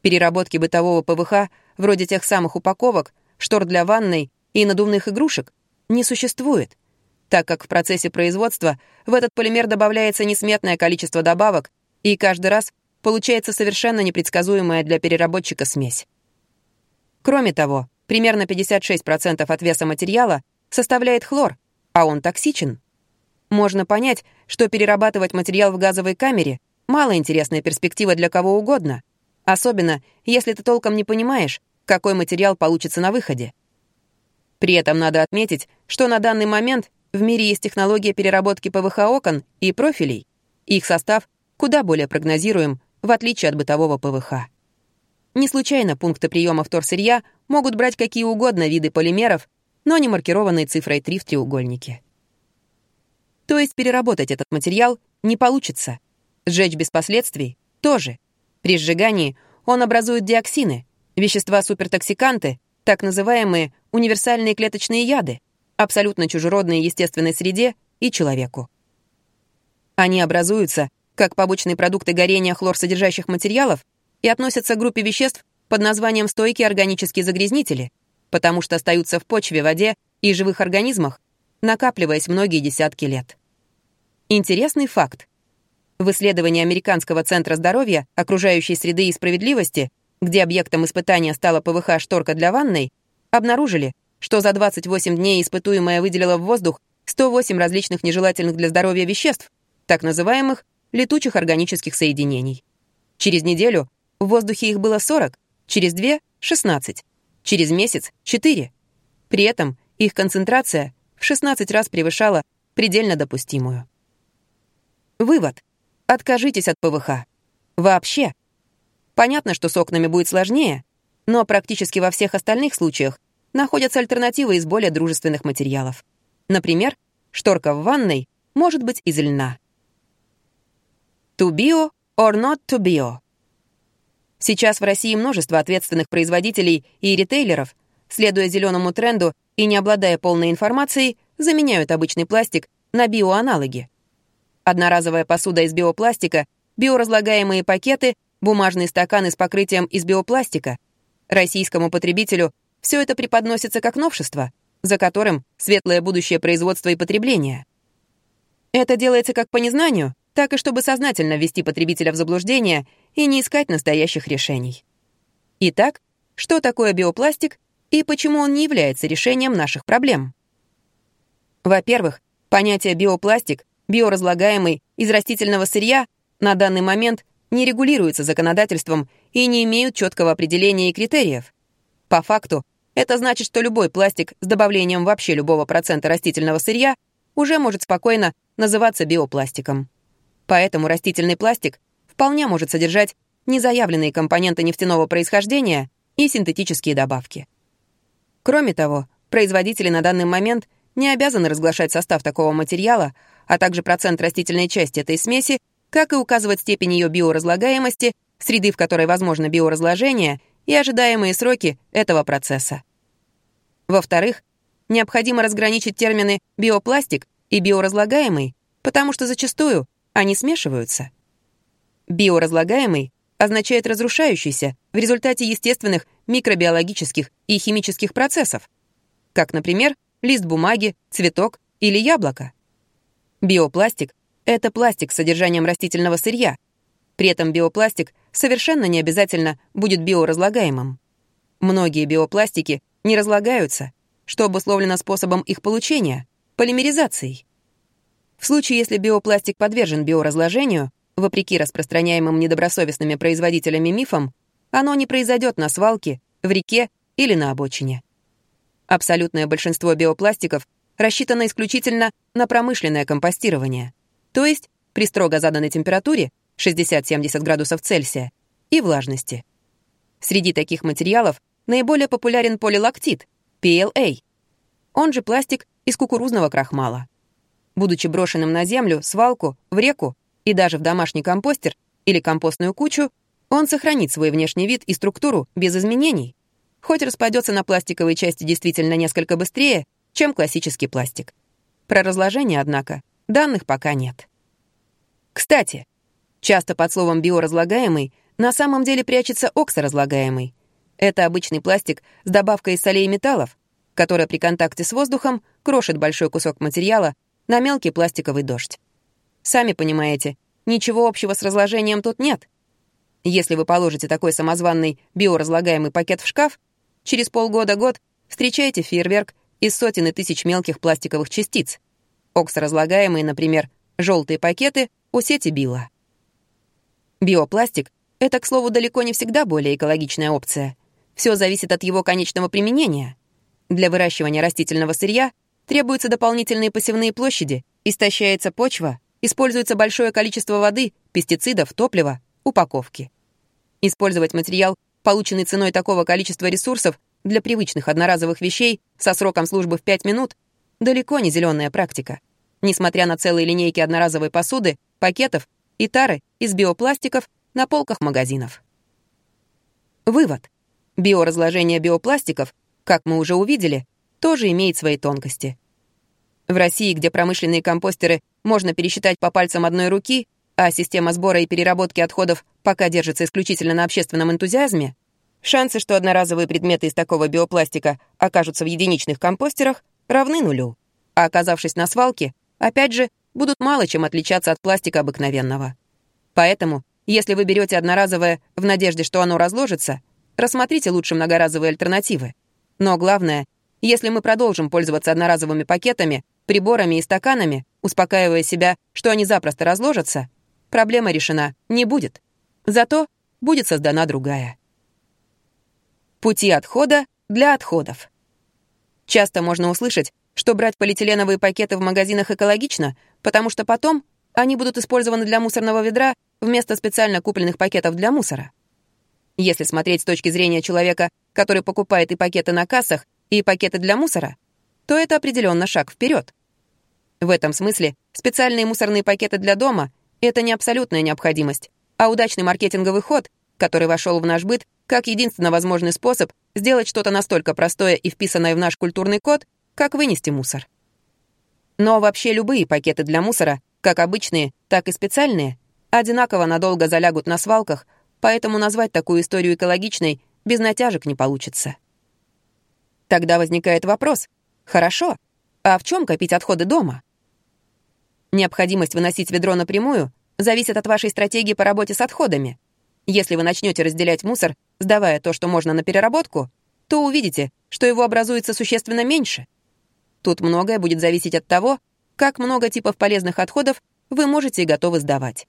Переработки бытового ПВХ, вроде тех самых упаковок, штор для ванной и надувных игрушек, не существует, так как в процессе производства в этот полимер добавляется несметное количество добавок, и каждый раз получается совершенно непредсказуемая для переработчика смесь. Кроме того, примерно 56% от веса материала составляет хлор, а он токсичен. Можно понять, что перерабатывать материал в газовой камере — малоинтересная перспектива для кого угодно, особенно если ты толком не понимаешь, какой материал получится на выходе. При этом надо отметить, что на данный момент в мире есть технология переработки ПВХ окон и профилей. Их состав куда более прогнозируем, в отличие от бытового ПВХ. Не случайно пункты приема вторсырья могут брать какие угодно виды полимеров, но не маркированные цифрой 3 в треугольнике. То есть переработать этот материал не получится. Сжечь без последствий — тоже. При сжигании он образует диоксины, вещества-супертоксиканты, так называемые универсальные клеточные яды, абсолютно чужеродные естественной среде и человеку. Они образуются как побочные продукты горения хлорсодержащих материалов и относятся к группе веществ под названием стойкие органические загрязнители, потому что остаются в почве, воде и живых организмах, накапливаясь многие десятки лет. Интересный факт. В исследовании Американского центра здоровья, окружающей среды и справедливости, где объектом испытания стала ПВХ-шторка для ванной, обнаружили, что за 28 дней испытуемая выделила в воздух 108 различных нежелательных для здоровья веществ, так называемых летучих органических соединений. Через неделю в воздухе их было 40, через две — 16, через месяц — 4. При этом их концентрация в 16 раз превышала предельно допустимую. Вывод. Откажитесь от ПВХ. Вообще. Понятно, что с окнами будет сложнее, но практически во всех остальных случаях находятся альтернативы из более дружественных материалов. Например, шторка в ванной может быть из льна. To bio or not to bio. Сейчас в России множество ответственных производителей и ритейлеров, следуя зеленому тренду и не обладая полной информацией, заменяют обычный пластик на биоаналоги. Одноразовая посуда из биопластика, биоразлагаемые пакеты, бумажные стаканы с покрытием из биопластика. Российскому потребителю все это преподносится как новшество, за которым светлое будущее производства и потребления. Это делается как по незнанию, так и чтобы сознательно ввести потребителя в заблуждение и не искать настоящих решений. Итак, что такое биопластик и почему он не является решением наших проблем? Во-первых, понятие биопластик, биоразлагаемый из растительного сырья, на данный момент не регулируется законодательством и не имеют четкого определения и критериев. По факту, это значит, что любой пластик с добавлением вообще любого процента растительного сырья уже может спокойно называться биопластиком. Поэтому растительный пластик вполне может содержать незаявленные компоненты нефтяного происхождения и синтетические добавки. Кроме того, производители на данный момент не обязаны разглашать состав такого материала, а также процент растительной части этой смеси, как и указывать степень ее биоразлагаемости, среды, в которой возможно биоразложение, и ожидаемые сроки этого процесса. Во-вторых, необходимо разграничить термины «биопластик» и «биоразлагаемый», потому что зачастую они смешиваются. Биоразлагаемый означает разрушающийся в результате естественных микробиологических и химических процессов, как, например, лист бумаги, цветок или яблоко. Биопластик — это пластик с содержанием растительного сырья. При этом биопластик совершенно не обязательно будет биоразлагаемым. Многие биопластики не разлагаются, что обусловлено способом их получения — полимеризацией. В случае, если биопластик подвержен биоразложению, вопреки распространяемым недобросовестными производителями мифам, оно не произойдет на свалке, в реке или на обочине. Абсолютное большинство биопластиков рассчитано исключительно на промышленное компостирование, то есть при строго заданной температуре 60-70 градусов Цельсия и влажности. Среди таких материалов наиболее популярен полилактит, PLA. Он же пластик из кукурузного крахмала. Будучи брошенным на землю, свалку, в реку и даже в домашний компостер или компостную кучу, он сохранит свой внешний вид и структуру без изменений, хоть распадется на пластиковые части действительно несколько быстрее, чем классический пластик. Про разложение, однако, данных пока нет. Кстати, часто под словом «биоразлагаемый» на самом деле прячется оксоразлагаемый. Это обычный пластик с добавкой из солей и металлов, которая при контакте с воздухом крошит большой кусок материала на мелкий пластиковый дождь. Сами понимаете, ничего общего с разложением тут нет. Если вы положите такой самозванный биоразлагаемый пакет в шкаф, через полгода-год встречаете фейерверк из сотен и тысяч мелких пластиковых частиц. Оксоразлагаемые, например, желтые пакеты у сети Билла. Биопластик — это, к слову, далеко не всегда более экологичная опция. Все зависит от его конечного применения. Для выращивания растительного сырья требуются дополнительные посевные площади, истощается почва, используется большое количество воды, пестицидов, топлива, упаковки. Использовать материал, полученный ценой такого количества ресурсов, для привычных одноразовых вещей со сроком службы в 5 минут далеко не зеленая практика. Несмотря на целые линейки одноразовой посуды, пакетов и тары из биопластиков на полках магазинов. Вывод. Биоразложение биопластиков, как мы уже увидели, тоже имеет свои тонкости. В России, где промышленные компостеры можно пересчитать по пальцам одной руки, а система сбора и переработки отходов пока держится исключительно на общественном энтузиазме, шансы, что одноразовые предметы из такого биопластика окажутся в единичных компостерах, равны нулю. А оказавшись на свалке, опять же, будут мало чем отличаться от пластика обыкновенного. Поэтому, если вы берете одноразовое в надежде, что оно разложится, рассмотрите лучше многоразовые альтернативы. Но главное, если мы продолжим пользоваться одноразовыми пакетами, приборами и стаканами, успокаивая себя, что они запросто разложатся, проблема решена не будет. Зато будет создана другая. Пути отхода для отходов. Часто можно услышать, что брать полиэтиленовые пакеты в магазинах экологично, потому что потом они будут использованы для мусорного ведра вместо специально купленных пакетов для мусора. Если смотреть с точки зрения человека, который покупает и пакеты на кассах, и пакеты для мусора, то это определенно шаг вперед. В этом смысле специальные мусорные пакеты для дома — это не абсолютная необходимость, а удачный маркетинговый ход, который вошел в наш быт как единственно возможный способ сделать что-то настолько простое и вписанное в наш культурный код, как вынести мусор. Но вообще любые пакеты для мусора, как обычные, так и специальные, одинаково надолго залягут на свалках, поэтому назвать такую историю экологичной без натяжек не получится. Тогда возникает вопрос. Хорошо, а в чем копить отходы дома? Необходимость выносить ведро напрямую зависит от вашей стратегии по работе с отходами. Если вы начнете разделять мусор, сдавая то, что можно на переработку, то увидите, что его образуется существенно меньше. Тут многое будет зависеть от того, как много типов полезных отходов вы можете и готовы сдавать.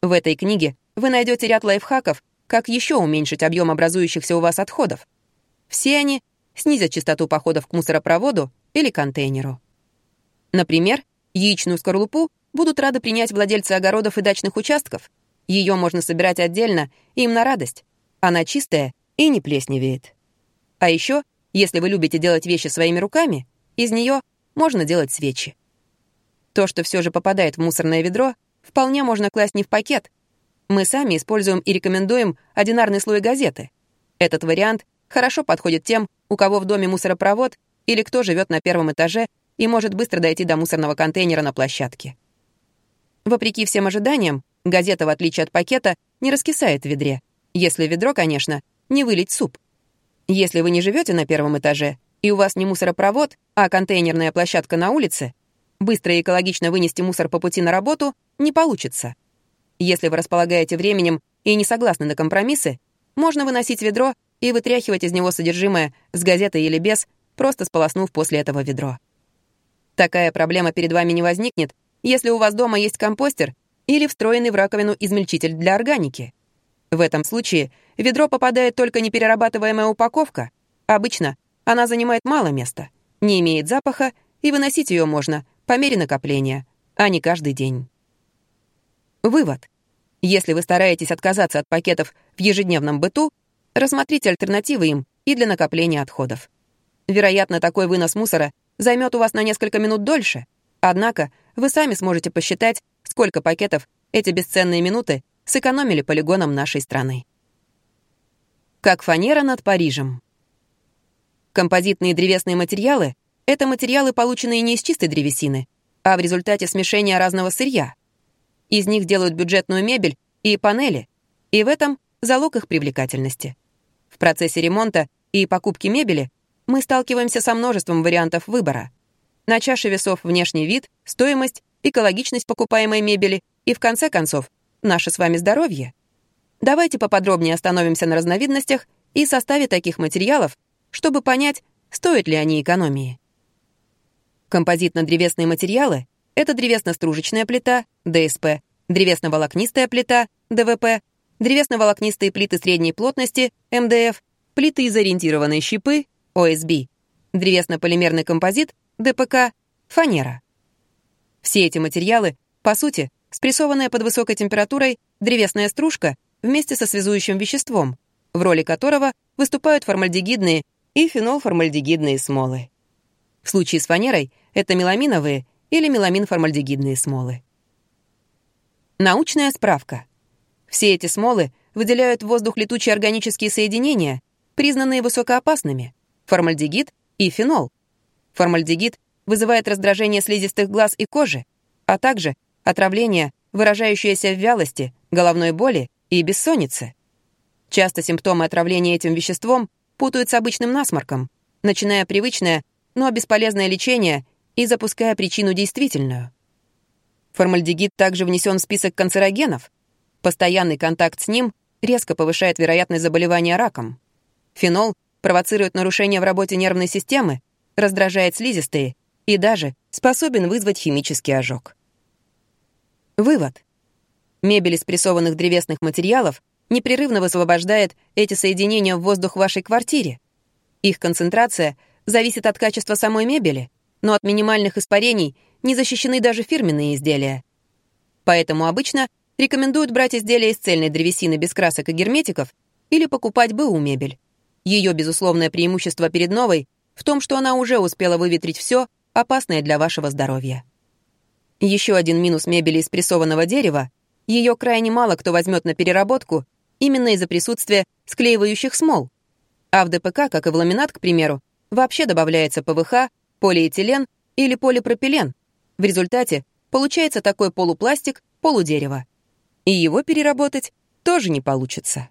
В этой книге вы найдете ряд лайфхаков, как еще уменьшить объем образующихся у вас отходов. Все они снизят частоту походов к мусоропроводу или контейнеру. Например, яичную скорлупу будут рады принять владельцы огородов и дачных участков. Ее можно собирать отдельно, им на радость. Она чистая и не плесневеет. А еще, если вы любите делать вещи своими руками, из нее можно делать свечи. То, что все же попадает в мусорное ведро, вполне можно класть не в пакет. Мы сами используем и рекомендуем одинарный слой газеты. Этот вариант хорошо подходит тем, у кого в доме мусоропровод или кто живет на первом этаже и может быстро дойти до мусорного контейнера на площадке. Вопреки всем ожиданиям, газета, в отличие от пакета, не раскисает в ведре. Если ведро, конечно, не вылить суп. Если вы не живете на первом этаже, и у вас не мусоропровод, а контейнерная площадка на улице, быстро и экологично вынести мусор по пути на работу не получится. Если вы располагаете временем и не согласны на компромиссы, можно выносить ведро и вытряхивать из него содержимое с газетой или без, просто сполоснув после этого ведро. Такая проблема перед вами не возникнет, если у вас дома есть компостер или встроенный в раковину измельчитель для органики. В этом случае ведро попадает только неперерабатываемая упаковка. Обычно она занимает мало места, не имеет запаха, и выносить ее можно по мере накопления, а не каждый день. Вывод. Если вы стараетесь отказаться от пакетов в ежедневном быту, рассмотрите альтернативы им и для накопления отходов. Вероятно, такой вынос мусора займет у вас на несколько минут дольше, однако вы сами сможете посчитать, сколько пакетов эти бесценные минуты сэкономили полигоном нашей страны. Как фанера над Парижем. Композитные древесные материалы — это материалы, полученные не из чистой древесины, а в результате смешения разного сырья. Из них делают бюджетную мебель и панели, и в этом залог их привлекательности. В процессе ремонта и покупки мебели мы сталкиваемся со множеством вариантов выбора. На чаше весов внешний вид, стоимость, экологичность покупаемой мебели и, в конце концов, наше с вами здоровье. Давайте поподробнее остановимся на разновидностях и составе таких материалов, чтобы понять, стоят ли они экономии. Композитно-древесные материалы — это древесно-стружечная плита, ДСП, древесно-волокнистая плита, ДВП, древесно-волокнистые плиты средней плотности, МДФ, плиты изориентированной щипы, ОСБ, древесно-полимерный композит, ДПК, фанера. Все эти материалы, по сути, спрессованная под высокой температурой древесная стружка вместе со связующим веществом, в роли которого выступают формальдегидные и фенолформальдегидные смолы. В случае с фанерой это меламиновые или меламин-формальдегидные смолы. Научная справка. Все эти смолы выделяют в воздух летучие органические соединения, признанные высокоопасными, формальдегид и фенол. Формальдегид вызывает раздражение слизистых глаз и кожи, а также отравление, выражающееся в вялости, головной боли и бессоннице. Часто симптомы отравления этим веществом путают с обычным насморком, начиная привычное, но бесполезное лечение и запуская причину действительную. Формальдегид также внесен в список канцерогенов. Постоянный контакт с ним резко повышает вероятность заболевания раком. Фенол провоцирует нарушения в работе нервной системы, раздражает слизистые и даже способен вызвать химический ожог. Вывод. Мебель из прессованных древесных материалов непрерывно высвобождает эти соединения в воздух в вашей квартире. Их концентрация зависит от качества самой мебели, но от минимальных испарений не защищены даже фирменные изделия. Поэтому обычно рекомендуют брать изделия из цельной древесины без красок и герметиков или покупать БУ мебель. Ее безусловное преимущество перед новой в том, что она уже успела выветрить все, опасное для вашего здоровья. Еще один минус мебели из прессованного дерева — ее крайне мало кто возьмет на переработку именно из-за присутствия склеивающих смол. А в ДПК, как и в ламинат, к примеру, вообще добавляется ПВХ, полиэтилен или полипропилен. В результате получается такой полупластик, полудерево. И его переработать тоже не получится.